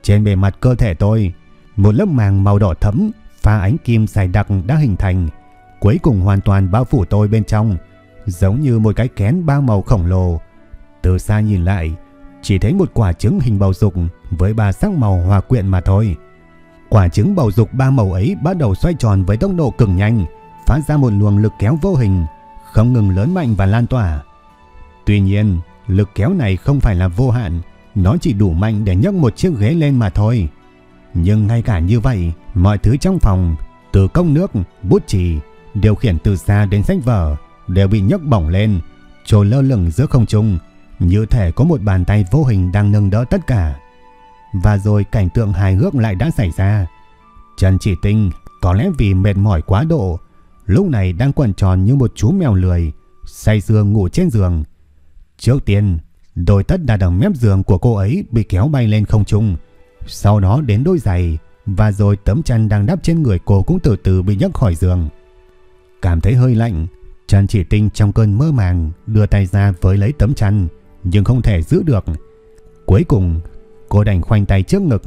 Speaker 1: Trên bề mặt cơ thể tôi, một lớp màng màu đỏ thẫm pha ánh kim dày đặc đã hình thành, cuối cùng hoàn toàn bao phủ tôi bên trong, giống như một cái kén ba màu khổng lồ. Từ xa nhìn lại, chỉ thấy một quả trứng hình bầu dục với ba sắc màu hòa quyện mà thôi. Quả trứng bầu dục ba màu ấy bắt đầu xoay tròn với tốc độ cực nhanh, phát ra một luồng lực kéo vô hình, không ngừng lớn mạnh và lan tỏa. Tuy nhiên, lực kéo này không phải là vô hạn, nó chỉ đủ mạnh để nhấc một chiếc ghế lên mà thôi. Nhưng ngay cả như vậy, mọi thứ trong phòng, từ cốc nước, bút chì, điều khiển từ xa đến sách vở, đều bị nhấc bổng lên, trồi lơ lửng giữa không trung, như thể có một bàn tay vô hình đang nâng đỡ tất cả. Và rồi cảnh tượng hài hước lại đã xảy ra. Trần Chỉ Tinh có lẽ vì mệt mỏi quá độ, lúc này đang quẩn tròn như một chú mèo lười, say sưa ngủ trên giường. Trước tiên, đôi tất đặt ở mép giường của cô ấy bị kéo bay lên không trung, sau đó đến đôi giày và rồi tấm chăn đang đắp trên người cô cũng từ từ bị nhấc khỏi giường. Cảm thấy hơi lạnh, Trần Chỉ Tinh trong cơn mơ màng đưa tay ra với lấy tấm chăn nhưng không thể giữ được. Cuối cùng, cô đành khoanh tay trước ngực,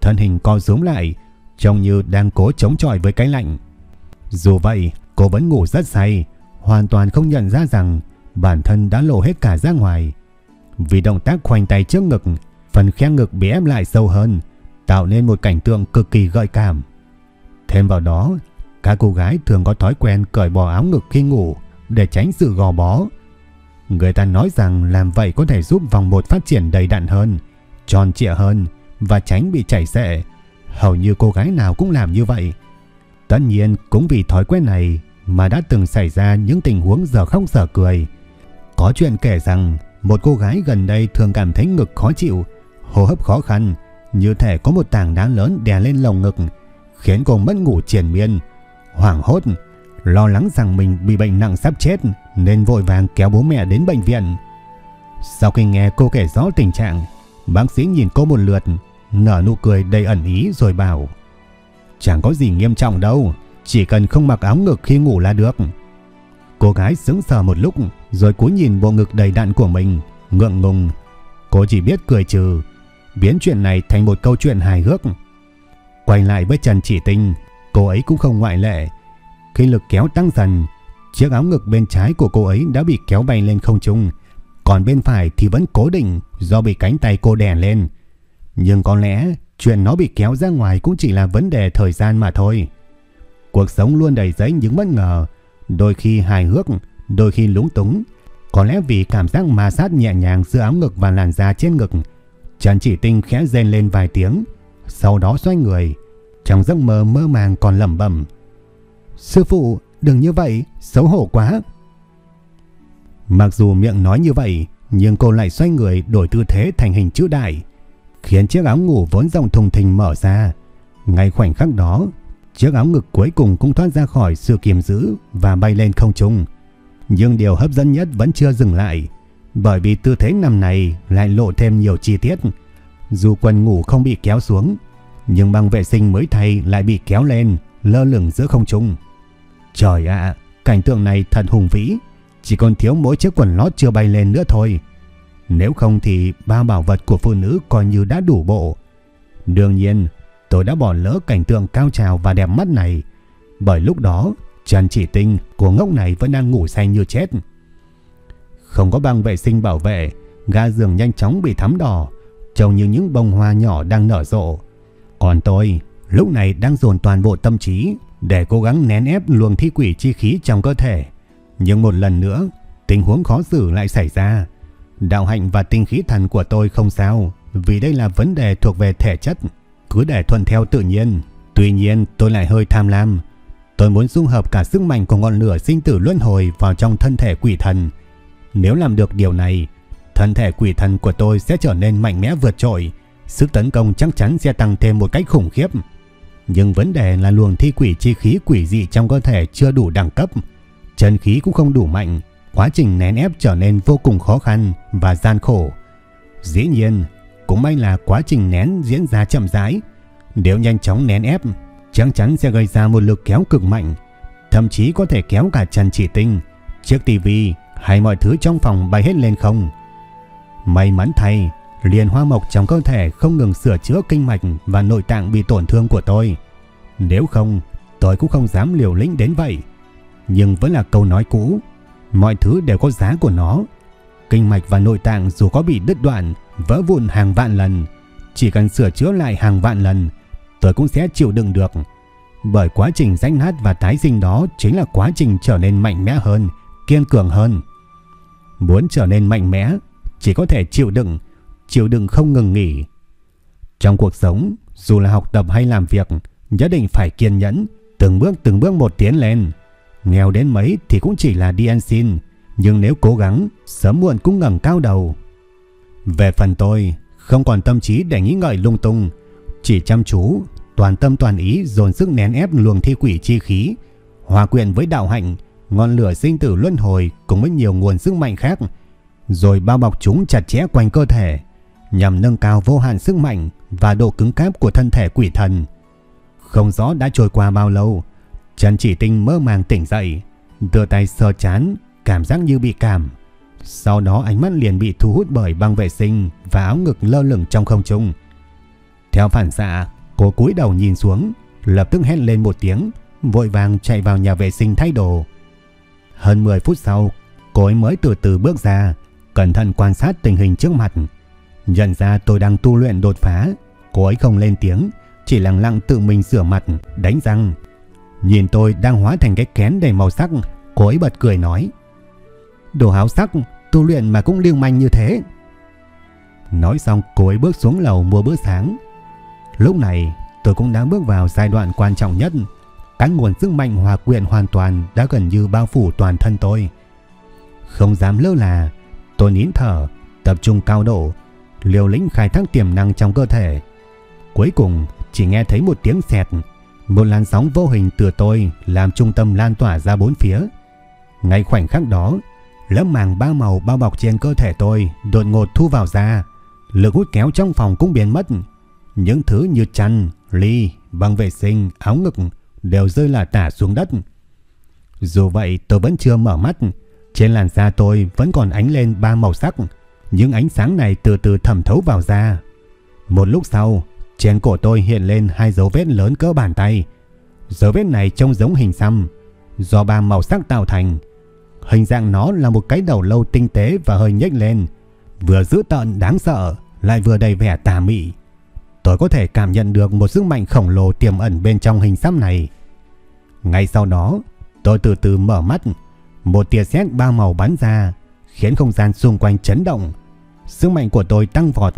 Speaker 1: thân hình co rúm lại, trông như đang cố chống chọi với cái lạnh. Dù vậy, cô vẫn ngủ rất say, hoàn toàn không nhận ra rằng bản thân đã lộ hết cả ra ngoài. Vì động tác khoanh tay trước ngực, phần khe ngực bị ép lại sâu hơn, tạo nên một cảnh tượng cực kỳ gợi cảm. Thêm vào đó, các cô gái thường có thói quen cởi bỏ áo ngực khi ngủ để tránh sự gò bó. Người ta nói rằng làm vậy có thể giúp vòng một phát triển đầy đặn hơn, tròn trịa hơn và tránh bị chảy xệ. Hầu như cô gái nào cũng làm như vậy. Tất nhiên cũng vì thói quen này mà đã từng xảy ra những tình huống giờ không giờ cười. Có chuyện kể rằng một cô gái gần đây thường cảm thấy ngực khó chịu, hô hấp khó khăn, như thể có một tảng đá lớn đè lên lồng ngực, khiến cô mất ngủ triền miên. Hoảng hốt, lo lắng rằng mình bị bệnh nặng sắp chết nên vội vàng kéo bố mẹ đến bệnh viện. Sau khi nghe cô kể rõ tình trạng, bác sĩ nhìn cô một lượt, nở nụ cười đầy ẩn ý rồi bảo Chẳng có gì nghiêm trọng đâu, chỉ cần không mặc áo ngực khi ngủ là được. Cô gái sững sờ một lúc rồi cúi nhìn bộ ngực đầy đạn của mình, ngượng ngùng. Cô chỉ biết cười trừ, biến chuyện này thành một câu chuyện hài hước. Quay lại với Trần Chỉ Tinh, cô ấy cũng không ngoại lệ. Khi lực kéo tăng dần, chiếc áo ngực bên trái của cô ấy đã bị kéo bay lên không trung, còn bên phải thì vẫn cố định do bị cánh tay cô đè lên. Nhưng có lẽ chuyện nó bị kéo ra ngoài cũng chỉ là vấn đề thời gian mà thôi. Cuộc sống luôn đầy giấy những bất ngờ, đôi khi hài hước, đôi khi lúng túng. Có lẽ vì cảm giác ma sát nhẹ nhàng giữa áo ngực và làn da trên ngực, Trần Chỉ Tinh khẽ rên lên vài tiếng, sau đó xoay người, trong giấc mơ mơ màng còn lẩm bẩm: "Sư phụ, đừng như vậy, xấu hổ quá." Mặc dù miệng nói như vậy, nhưng cô lại xoay người đổi tư thế thành hình chữ đại, khiến chiếc áo ngủ vốn rộng thùng thình mở ra. Ngay khoảnh khắc đó, chiếc áo ngực cuối cùng cũng thoát ra khỏi sự kiềm giữ và bay lên không trung. Nhưng điều hấp dẫn nhất vẫn chưa dừng lại, bởi vì tư thế nằm này lại lộ thêm nhiều chi tiết. Dù quần ngủ không bị kéo xuống, nhưng băng vệ sinh mới thay lại bị kéo lên, lơ lửng giữa không trung. Trời ạ, cảnh tượng này thật hùng vĩ, chỉ còn thiếu mỗi chiếc quần lót chưa bay lên nữa thôi. Nếu không thì ba bảo vật của phụ nữ coi như đã đủ bộ. Đương nhiên, tôi đã bỏ lỡ cảnh tượng cao trào và đẹp mắt này, bởi lúc đó Trần Chỉ Tinh của ngốc này vẫn đang ngủ say như chết. Không có băng vệ sinh bảo vệ, ga giường nhanh chóng bị thắm đỏ, trông như những bông hoa nhỏ đang nở rộ. Còn tôi, lúc này đang dồn toàn bộ tâm trí để cố gắng nén ép luồng thi quỷ chi khí trong cơ thể. Nhưng một lần nữa, tình huống khó xử lại xảy ra. Đạo hạnh và tinh khí thần của tôi không sao, vì đây là vấn đề thuộc về thể chất, cứ để thuận theo tự nhiên. Tuy nhiên, tôi lại hơi tham lam. Tôi muốn dung hợp cả sức mạnh của ngọn lửa sinh tử luân hồi vào trong thân thể quỷ thần. Nếu làm được điều này, thân thể quỷ thần của tôi sẽ trở nên mạnh mẽ vượt trội, sức tấn công chắc chắn sẽ tăng thêm một cách khủng khiếp. Nhưng vấn đề là luồng thi quỷ chi khí quỷ dị trong cơ thể chưa đủ đẳng cấp, chân khí cũng không đủ mạnh, quá trình nén ép trở nên vô cùng khó khăn và gian khổ. Dĩ nhiên, cũng may là quá trình nén diễn ra chậm rãi. Nếu nhanh chóng nén ép, chắc chắn sẽ gây ra một lực kéo cực mạnh, thậm chí có thể kéo cả Trần Chỉ Tinh, chiếc tivi hay mọi thứ trong phòng bay hết lên không. May mắn thay, liền hoa mộc trong cơ thể không ngừng sửa chữa kinh mạch và nội tạng bị tổn thương của tôi. Nếu không, tôi cũng không dám liều lĩnh đến vậy. Nhưng vẫn là câu nói cũ, mọi thứ đều có giá của nó. Kinh mạch và nội tạng dù có bị đứt đoạn, vỡ vụn hàng vạn lần, chỉ cần sửa chữa lại hàng vạn lần, tôi cũng sẽ chịu đựng được. Bởi quá trình rách nát và tái sinh đó chính là quá trình trở nên mạnh mẽ hơn, kiên cường hơn. Muốn trở nên mạnh mẽ, chỉ có thể chịu đựng, chịu đựng không ngừng nghỉ. Trong cuộc sống, dù là học tập hay làm việc, nhất định phải kiên nhẫn, từng bước từng bước một tiến lên. Nghèo đến mấy thì cũng chỉ là đi ăn xin, nhưng nếu cố gắng, sớm muộn cũng ngẩng cao đầu. Về phần tôi, không còn tâm trí để nghĩ ngợi lung tung, chỉ chăm chú, toàn tâm toàn ý dồn sức nén ép luồng thi quỷ chi khí, hòa quyện với đạo hạnh, ngọn lửa sinh tử luân hồi cùng với nhiều nguồn sức mạnh khác, rồi bao bọc chúng chặt chẽ quanh cơ thể, nhằm nâng cao vô hạn sức mạnh và độ cứng cáp của thân thể quỷ thần. Không rõ đã trôi qua bao lâu, Trần Chỉ Tinh mơ màng tỉnh dậy, đưa tay sờ chán, cảm giác như bị cảm. Sau đó ánh mắt liền bị thu hút bởi băng vệ sinh và áo ngực lơ lửng trong không trung. Theo phản xạ, cô cúi đầu nhìn xuống, lập tức hét lên một tiếng, vội vàng chạy vào nhà vệ sinh thay đồ. Hơn 10 phút sau, cô ấy mới từ từ bước ra, cẩn thận quan sát tình hình trước mặt. Nhận ra tôi đang tu luyện đột phá, cô ấy không lên tiếng, chỉ lặng lặng tự mình rửa mặt, đánh răng. Nhìn tôi đang hóa thành cái kén đầy màu sắc, cô ấy bật cười nói. Đồ háo sắc, tu luyện mà cũng lưu manh như thế. Nói xong cô ấy bước xuống lầu mua bữa sáng. Lúc này tôi cũng đã bước vào giai đoạn quan trọng nhất. Các nguồn sức mạnh hòa quyện hoàn toàn đã gần như bao phủ toàn thân tôi. Không dám lơ là, tôi nín thở, tập trung cao độ, liều lĩnh khai thác tiềm năng trong cơ thể. Cuối cùng chỉ nghe thấy một tiếng xẹt, một làn sóng vô hình từ tôi làm trung tâm lan tỏa ra bốn phía. Ngay khoảnh khắc đó, lớp màng ba màu bao bọc trên cơ thể tôi đột ngột thu vào ra, lực hút kéo trong phòng cũng biến mất. Những thứ như chăn, ly, băng vệ sinh, áo ngực đều rơi là tả xuống đất. Dù vậy tôi vẫn chưa mở mắt, trên làn da tôi vẫn còn ánh lên ba màu sắc, những ánh sáng này từ từ thẩm thấu vào da. Một lúc sau, trên cổ tôi hiện lên hai dấu vết lớn cỡ bàn tay. Dấu vết này trông giống hình xăm, do ba màu sắc tạo thành. Hình dạng nó là một cái đầu lâu tinh tế và hơi nhếch lên, vừa dữ tợn đáng sợ, lại vừa đầy vẻ tà mị. Tôi có thể cảm nhận được một sức mạnh khổng lồ tiềm ẩn bên trong hình xăm này. Ngay sau đó, tôi từ từ mở mắt, một tia sét ba màu bắn ra, khiến không gian xung quanh chấn động. Sức mạnh của tôi tăng vọt.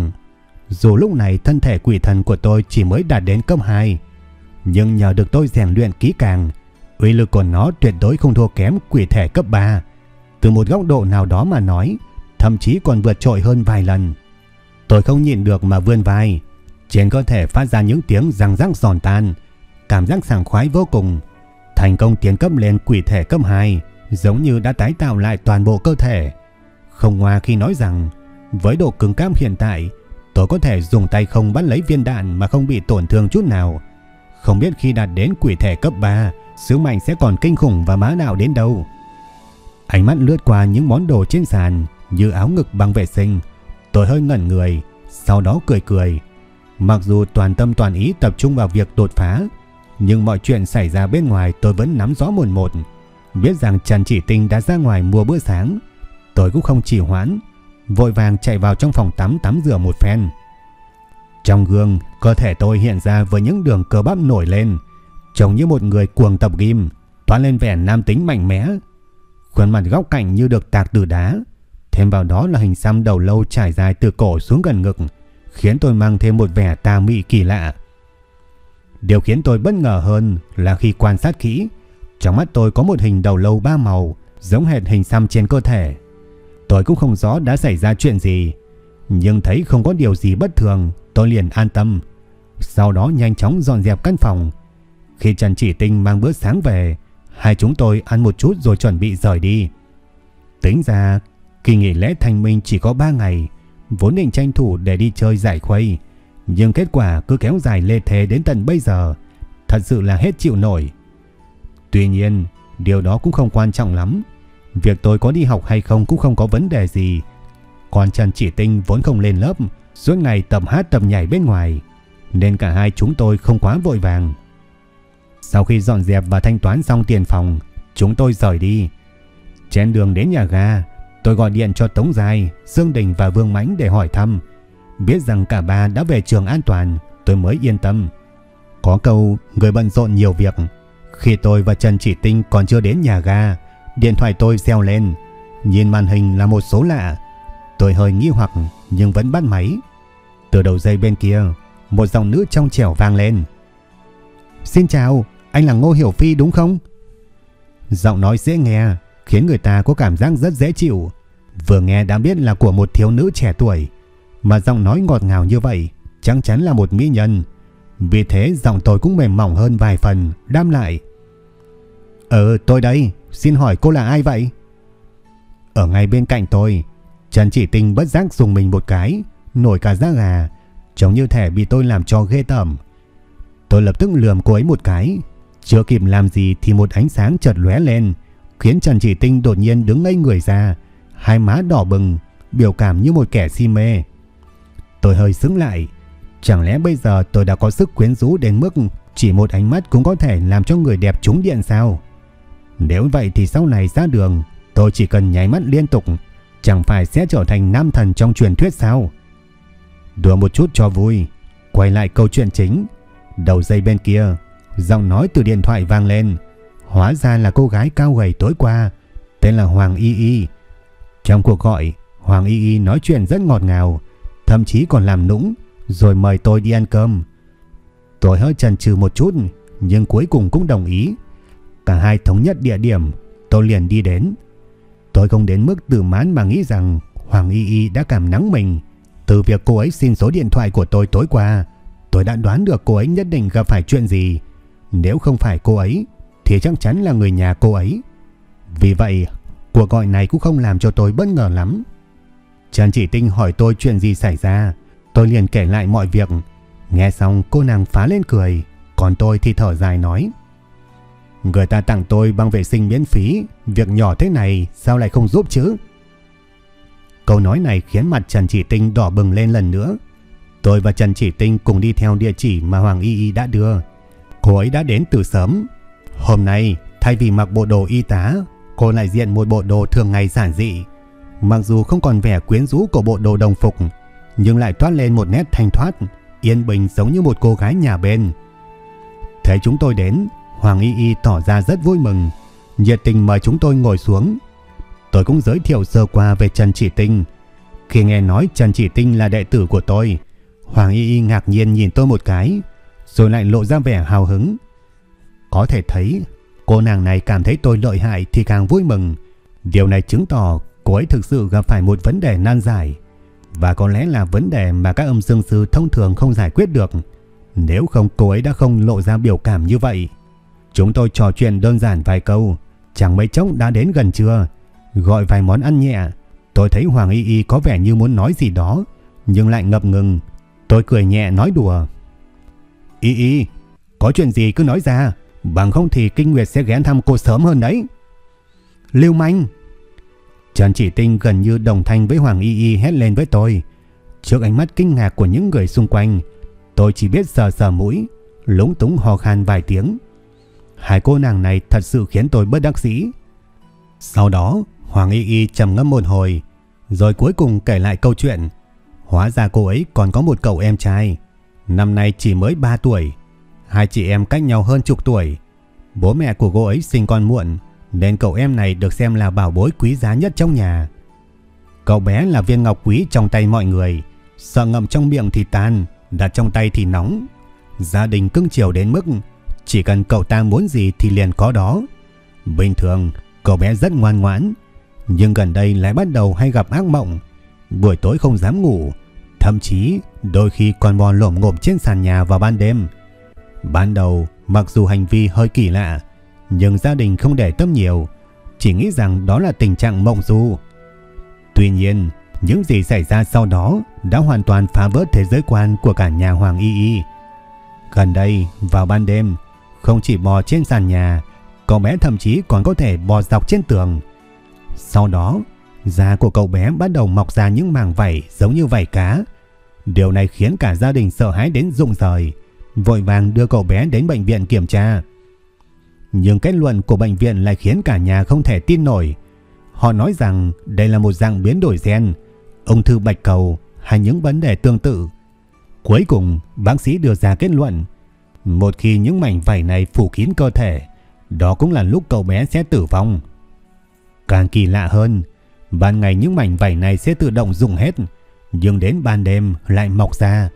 Speaker 1: Dù lúc này thân thể quỷ thần của tôi chỉ mới đạt đến cấp 2, nhưng nhờ được tôi rèn luyện kỹ càng, uy lực của nó tuyệt đối không thua kém quỷ thể cấp 3. Từ một góc độ nào đó mà nói, thậm chí còn vượt trội hơn vài lần. Tôi không nhịn được mà vươn vai, trên cơ thể phát ra những tiếng răng rắc giòn tan, cảm giác sảng khoái vô cùng. Thành công tiến cấp lên quỷ thể cấp 2, giống như đã tái tạo lại toàn bộ cơ thể. Không ngoa khi nói rằng, với độ cứng cáp hiện tại, tôi có thể dùng tay không bắt lấy viên đạn mà không bị tổn thương chút nào. Không biết khi đạt đến quỷ thể cấp 3, sứ mạnh sẽ còn kinh khủng và má đạo đến đâu. Ánh mắt lướt qua những món đồ trên sàn như áo ngực bằng vệ sinh. Tôi hơi ngẩn người, sau đó cười cười. Mặc dù toàn tâm toàn ý tập trung vào việc đột phá, nhưng mọi chuyện xảy ra bên ngoài tôi vẫn nắm rõ một một. Biết rằng Trần Chỉ Tinh đã ra ngoài mua bữa sáng, tôi cũng không chỉ hoãn, vội vàng chạy vào trong phòng tắm tắm rửa một phen. Trong gương, cơ thể tôi hiện ra với những đường cơ bắp nổi lên, trông như một người cuồng tập gym, toán lên vẻ nam tính mạnh mẽ. Khuôn mặt góc cạnh như được tạc từ đá, thêm vào đó là hình xăm đầu lâu trải dài từ cổ xuống gần ngực, khiến tôi mang thêm một vẻ tà mị kỳ lạ. Điều khiến tôi bất ngờ hơn là khi quan sát kỹ, trong mắt tôi có một hình đầu lâu ba màu, giống hệt hình xăm trên cơ thể. Tôi cũng không rõ đã xảy ra chuyện gì, nhưng thấy không có điều gì bất thường, tôi liền an tâm. Sau đó nhanh chóng dọn dẹp căn phòng. Khi Trần Chỉ Tinh mang bữa sáng về, hai chúng tôi ăn một chút rồi chuẩn bị rời đi. Tính ra, kỳ nghỉ lễ thanh minh chỉ có 3 ngày, vốn định tranh thủ để đi chơi giải khuây, nhưng kết quả cứ kéo dài lê thế đến tận bây giờ, thật sự là hết chịu nổi. Tuy nhiên, điều đó cũng không quan trọng lắm. Việc tôi có đi học hay không cũng không có vấn đề gì. Còn Trần Chỉ Tinh vốn không lên lớp, suốt ngày tập hát tập nhảy bên ngoài, nên cả hai chúng tôi không quá vội vàng. Sau khi dọn dẹp và thanh toán xong tiền phòng, chúng tôi rời đi. Trên đường đến nhà ga, tôi gọi điện cho Tống Giai, Dương Đình và Vương Mãnh để hỏi thăm. Biết rằng cả ba đã về trường an toàn, tôi mới yên tâm. Có câu người bận rộn nhiều việc. Khi tôi và Trần Chỉ Tinh còn chưa đến nhà ga, điện thoại tôi reo lên. Nhìn màn hình là một số lạ. Tôi hơi nghi hoặc nhưng vẫn bắt máy. Từ đầu dây bên kia, một giọng nữ trong trẻo vang lên. Xin chào, anh là Ngô Hiểu Phi đúng không? Giọng nói dễ nghe, khiến người ta có cảm giác rất dễ chịu. Vừa nghe đã biết là của một thiếu nữ trẻ tuổi, mà giọng nói ngọt ngào như vậy, chắc chắn là một mỹ nhân. Vì thế giọng tôi cũng mềm mỏng hơn vài phần, đam lại. Ờ, tôi đây, xin hỏi cô là ai vậy? Ở ngay bên cạnh tôi, Trần Chỉ Tinh bất giác dùng mình một cái, nổi cả da gà, trông như thể bị tôi làm cho ghê tởm. Tôi lập tức lườm cô ấy một cái, chưa kịp làm gì thì một ánh sáng chợt lóe lên, khiến Trần Chỉ Tinh đột nhiên đứng ngây người ra, hai má đỏ bừng, biểu cảm như một kẻ si mê. Tôi hơi sững lại, chẳng lẽ bây giờ tôi đã có sức quyến rũ đến mức chỉ một ánh mắt cũng có thể làm cho người đẹp trúng điện sao? Nếu vậy thì sau này ra đường tôi chỉ cần nháy mắt liên tục chẳng phải sẽ trở thành nam thần trong truyền thuyết sao? Đùa một chút cho vui, quay lại câu chuyện chính. Đầu dây bên kia, giọng nói từ điện thoại vang lên. Hóa ra là cô gái cao gầy tối qua, tên là Hoàng Y Y. Trong cuộc gọi, Hoàng Y Y nói chuyện rất ngọt ngào, thậm chí còn làm nũng, rồi mời tôi đi ăn cơm. Tôi hơi chần chừ một chút, nhưng cuối cùng cũng đồng ý. Cả hai thống nhất địa điểm, tôi liền đi đến. Tôi không đến mức tự mãn mà nghĩ rằng Hoàng Y Y đã cảm nắng mình. Từ việc cô ấy xin số điện thoại của tôi tối qua, tôi đã đoán được cô ấy nhất định gặp phải chuyện gì. Nếu không phải cô ấy, thì chắc chắn là người nhà cô ấy. Vì vậy, cuộc gọi này cũng không làm cho tôi bất ngờ lắm. Trần Chỉ Tinh hỏi tôi chuyện gì xảy ra, tôi liền kể lại mọi việc. Nghe xong cô nàng phá lên cười, còn tôi thì thở dài nói. Người ta tặng tôi băng vệ sinh miễn phí, việc nhỏ thế này sao lại không giúp chứ? Câu nói này khiến mặt Trần Chỉ Tinh đỏ bừng lên lần nữa. Tôi và Trần Chỉ Tinh cùng đi theo địa chỉ mà Hoàng Y Y đã đưa. Cô ấy đã đến từ sớm. Hôm nay, thay vì mặc bộ đồ y tá, cô lại diện một bộ đồ thường ngày giản dị. Mặc dù không còn vẻ quyến rũ của bộ đồ đồng phục, nhưng lại toát lên một nét thanh thoát, yên bình giống như một cô gái nhà bên. Thấy chúng tôi đến, Hoàng Y Y tỏ ra rất vui mừng, nhiệt tình mời chúng tôi ngồi xuống. Tôi cũng giới thiệu sơ qua về Trần Chỉ Tinh. Khi nghe nói Trần Chỉ Tinh là đệ tử của tôi, Hoàng Y Y ngạc nhiên nhìn tôi một cái, rồi lại lộ ra vẻ hào hứng. Có thể thấy, cô nàng này cảm thấy tôi lợi hại thì càng vui mừng. Điều này chứng tỏ cô ấy thực sự gặp phải một vấn đề nan giải. Và có lẽ là vấn đề mà các âm dương sư thông thường không giải quyết được. Nếu không cô ấy đã không lộ ra biểu cảm như vậy. Chúng tôi trò chuyện đơn giản vài câu, chẳng mấy chốc đã đến gần trưa, gọi vài món ăn nhẹ. Tôi thấy Hoàng Y Y có vẻ như muốn nói gì đó, nhưng lại ngập ngừng. Tôi cười nhẹ nói đùa. Y Y, có chuyện gì cứ nói ra, bằng không thì Kinh Nguyệt sẽ ghé thăm cô sớm hơn đấy. Lưu manh. Trần Chỉ Tinh gần như đồng thanh với Hoàng Y Y hét lên với tôi. Trước ánh mắt kinh ngạc của những người xung quanh, tôi chỉ biết sờ sờ mũi, lúng túng hò khan vài tiếng. Hai cô nàng này thật sự khiến tôi bất đắc dĩ. Sau đó, Hoàng Y Y trầm ngâm một hồi, rồi cuối cùng kể lại câu chuyện. Hóa ra cô ấy còn có một cậu em trai, năm nay chỉ mới 3 tuổi. Hai chị em cách nhau hơn chục tuổi. Bố mẹ của cô ấy sinh con muộn, nên cậu em này được xem là bảo bối quý giá nhất trong nhà. Cậu bé là viên ngọc quý trong tay mọi người, sợ ngậm trong miệng thì tan, đặt trong tay thì nóng. Gia đình cưng chiều đến mức chỉ cần cậu ta muốn gì thì liền có đó. Bình thường, cậu bé rất ngoan ngoãn, nhưng gần đây lại bắt đầu hay gặp ác mộng. Buổi tối không dám ngủ, thậm chí đôi khi còn bò lổm ngộm trên sàn nhà vào ban đêm. Ban đầu, mặc dù hành vi hơi kỳ lạ, nhưng gia đình không để tâm nhiều, chỉ nghĩ rằng đó là tình trạng mộng du. Tuy nhiên, những gì xảy ra sau đó đã hoàn toàn phá vỡ thế giới quan của cả nhà Hoàng Y Y. Gần đây, vào ban đêm, không chỉ bò trên sàn nhà, cậu bé thậm chí còn có thể bò dọc trên tường. Sau đó, da của cậu bé bắt đầu mọc ra những màng vảy giống như vảy cá. Điều này khiến cả gia đình sợ hãi đến rụng rời, vội vàng đưa cậu bé đến bệnh viện kiểm tra. Nhưng kết luận của bệnh viện lại khiến cả nhà không thể tin nổi. Họ nói rằng đây là một dạng biến đổi gen, ung thư bạch cầu hay những vấn đề tương tự. Cuối cùng, bác sĩ đưa ra kết luận một khi những mảnh vảy này phủ kín cơ thể, đó cũng là lúc cậu bé sẽ tử vong. Càng kỳ lạ hơn, ban ngày những mảnh vảy này sẽ tự động dùng hết, nhưng đến ban đêm lại mọc ra.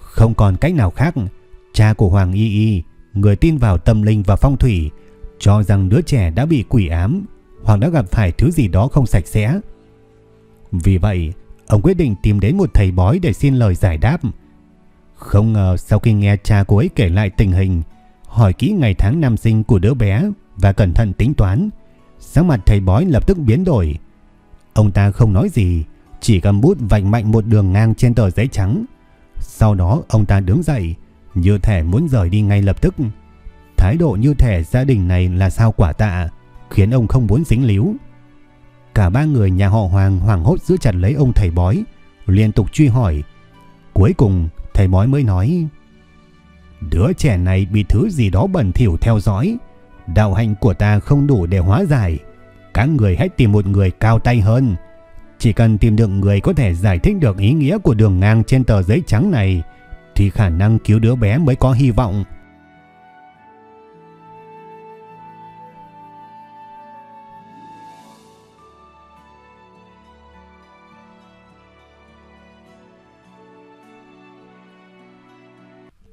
Speaker 1: Không còn cách nào khác, cha của Hoàng Y Y, người tin vào tâm linh và phong thủy, cho rằng đứa trẻ đã bị quỷ ám hoặc đã gặp phải thứ gì đó không sạch sẽ. Vì vậy, ông quyết định tìm đến một thầy bói để xin lời giải đáp. Không ngờ sau khi nghe cha cô ấy kể lại tình hình, hỏi kỹ ngày tháng năm sinh của đứa bé và cẩn thận tính toán, sáng mặt thầy bói lập tức biến đổi. Ông ta không nói gì, chỉ cầm bút vạch mạnh một đường ngang trên tờ giấy trắng. Sau đó ông ta đứng dậy, như thể muốn rời đi ngay lập tức. Thái độ như thể gia đình này là sao quả tạ, khiến ông không muốn dính líu. Cả ba người nhà họ Hoàng hoảng hốt giữ chặt lấy ông thầy bói, liên tục truy hỏi. Cuối cùng thầy bói mới nói, Đứa trẻ này bị thứ gì đó bẩn thỉu theo dõi Đạo hạnh của ta không đủ để hóa giải. Các người hãy tìm một người cao tay hơn. Chỉ cần tìm được người có thể giải thích được ý nghĩa của đường ngang trên tờ giấy trắng này, thì khả năng cứu đứa bé mới có hy vọng.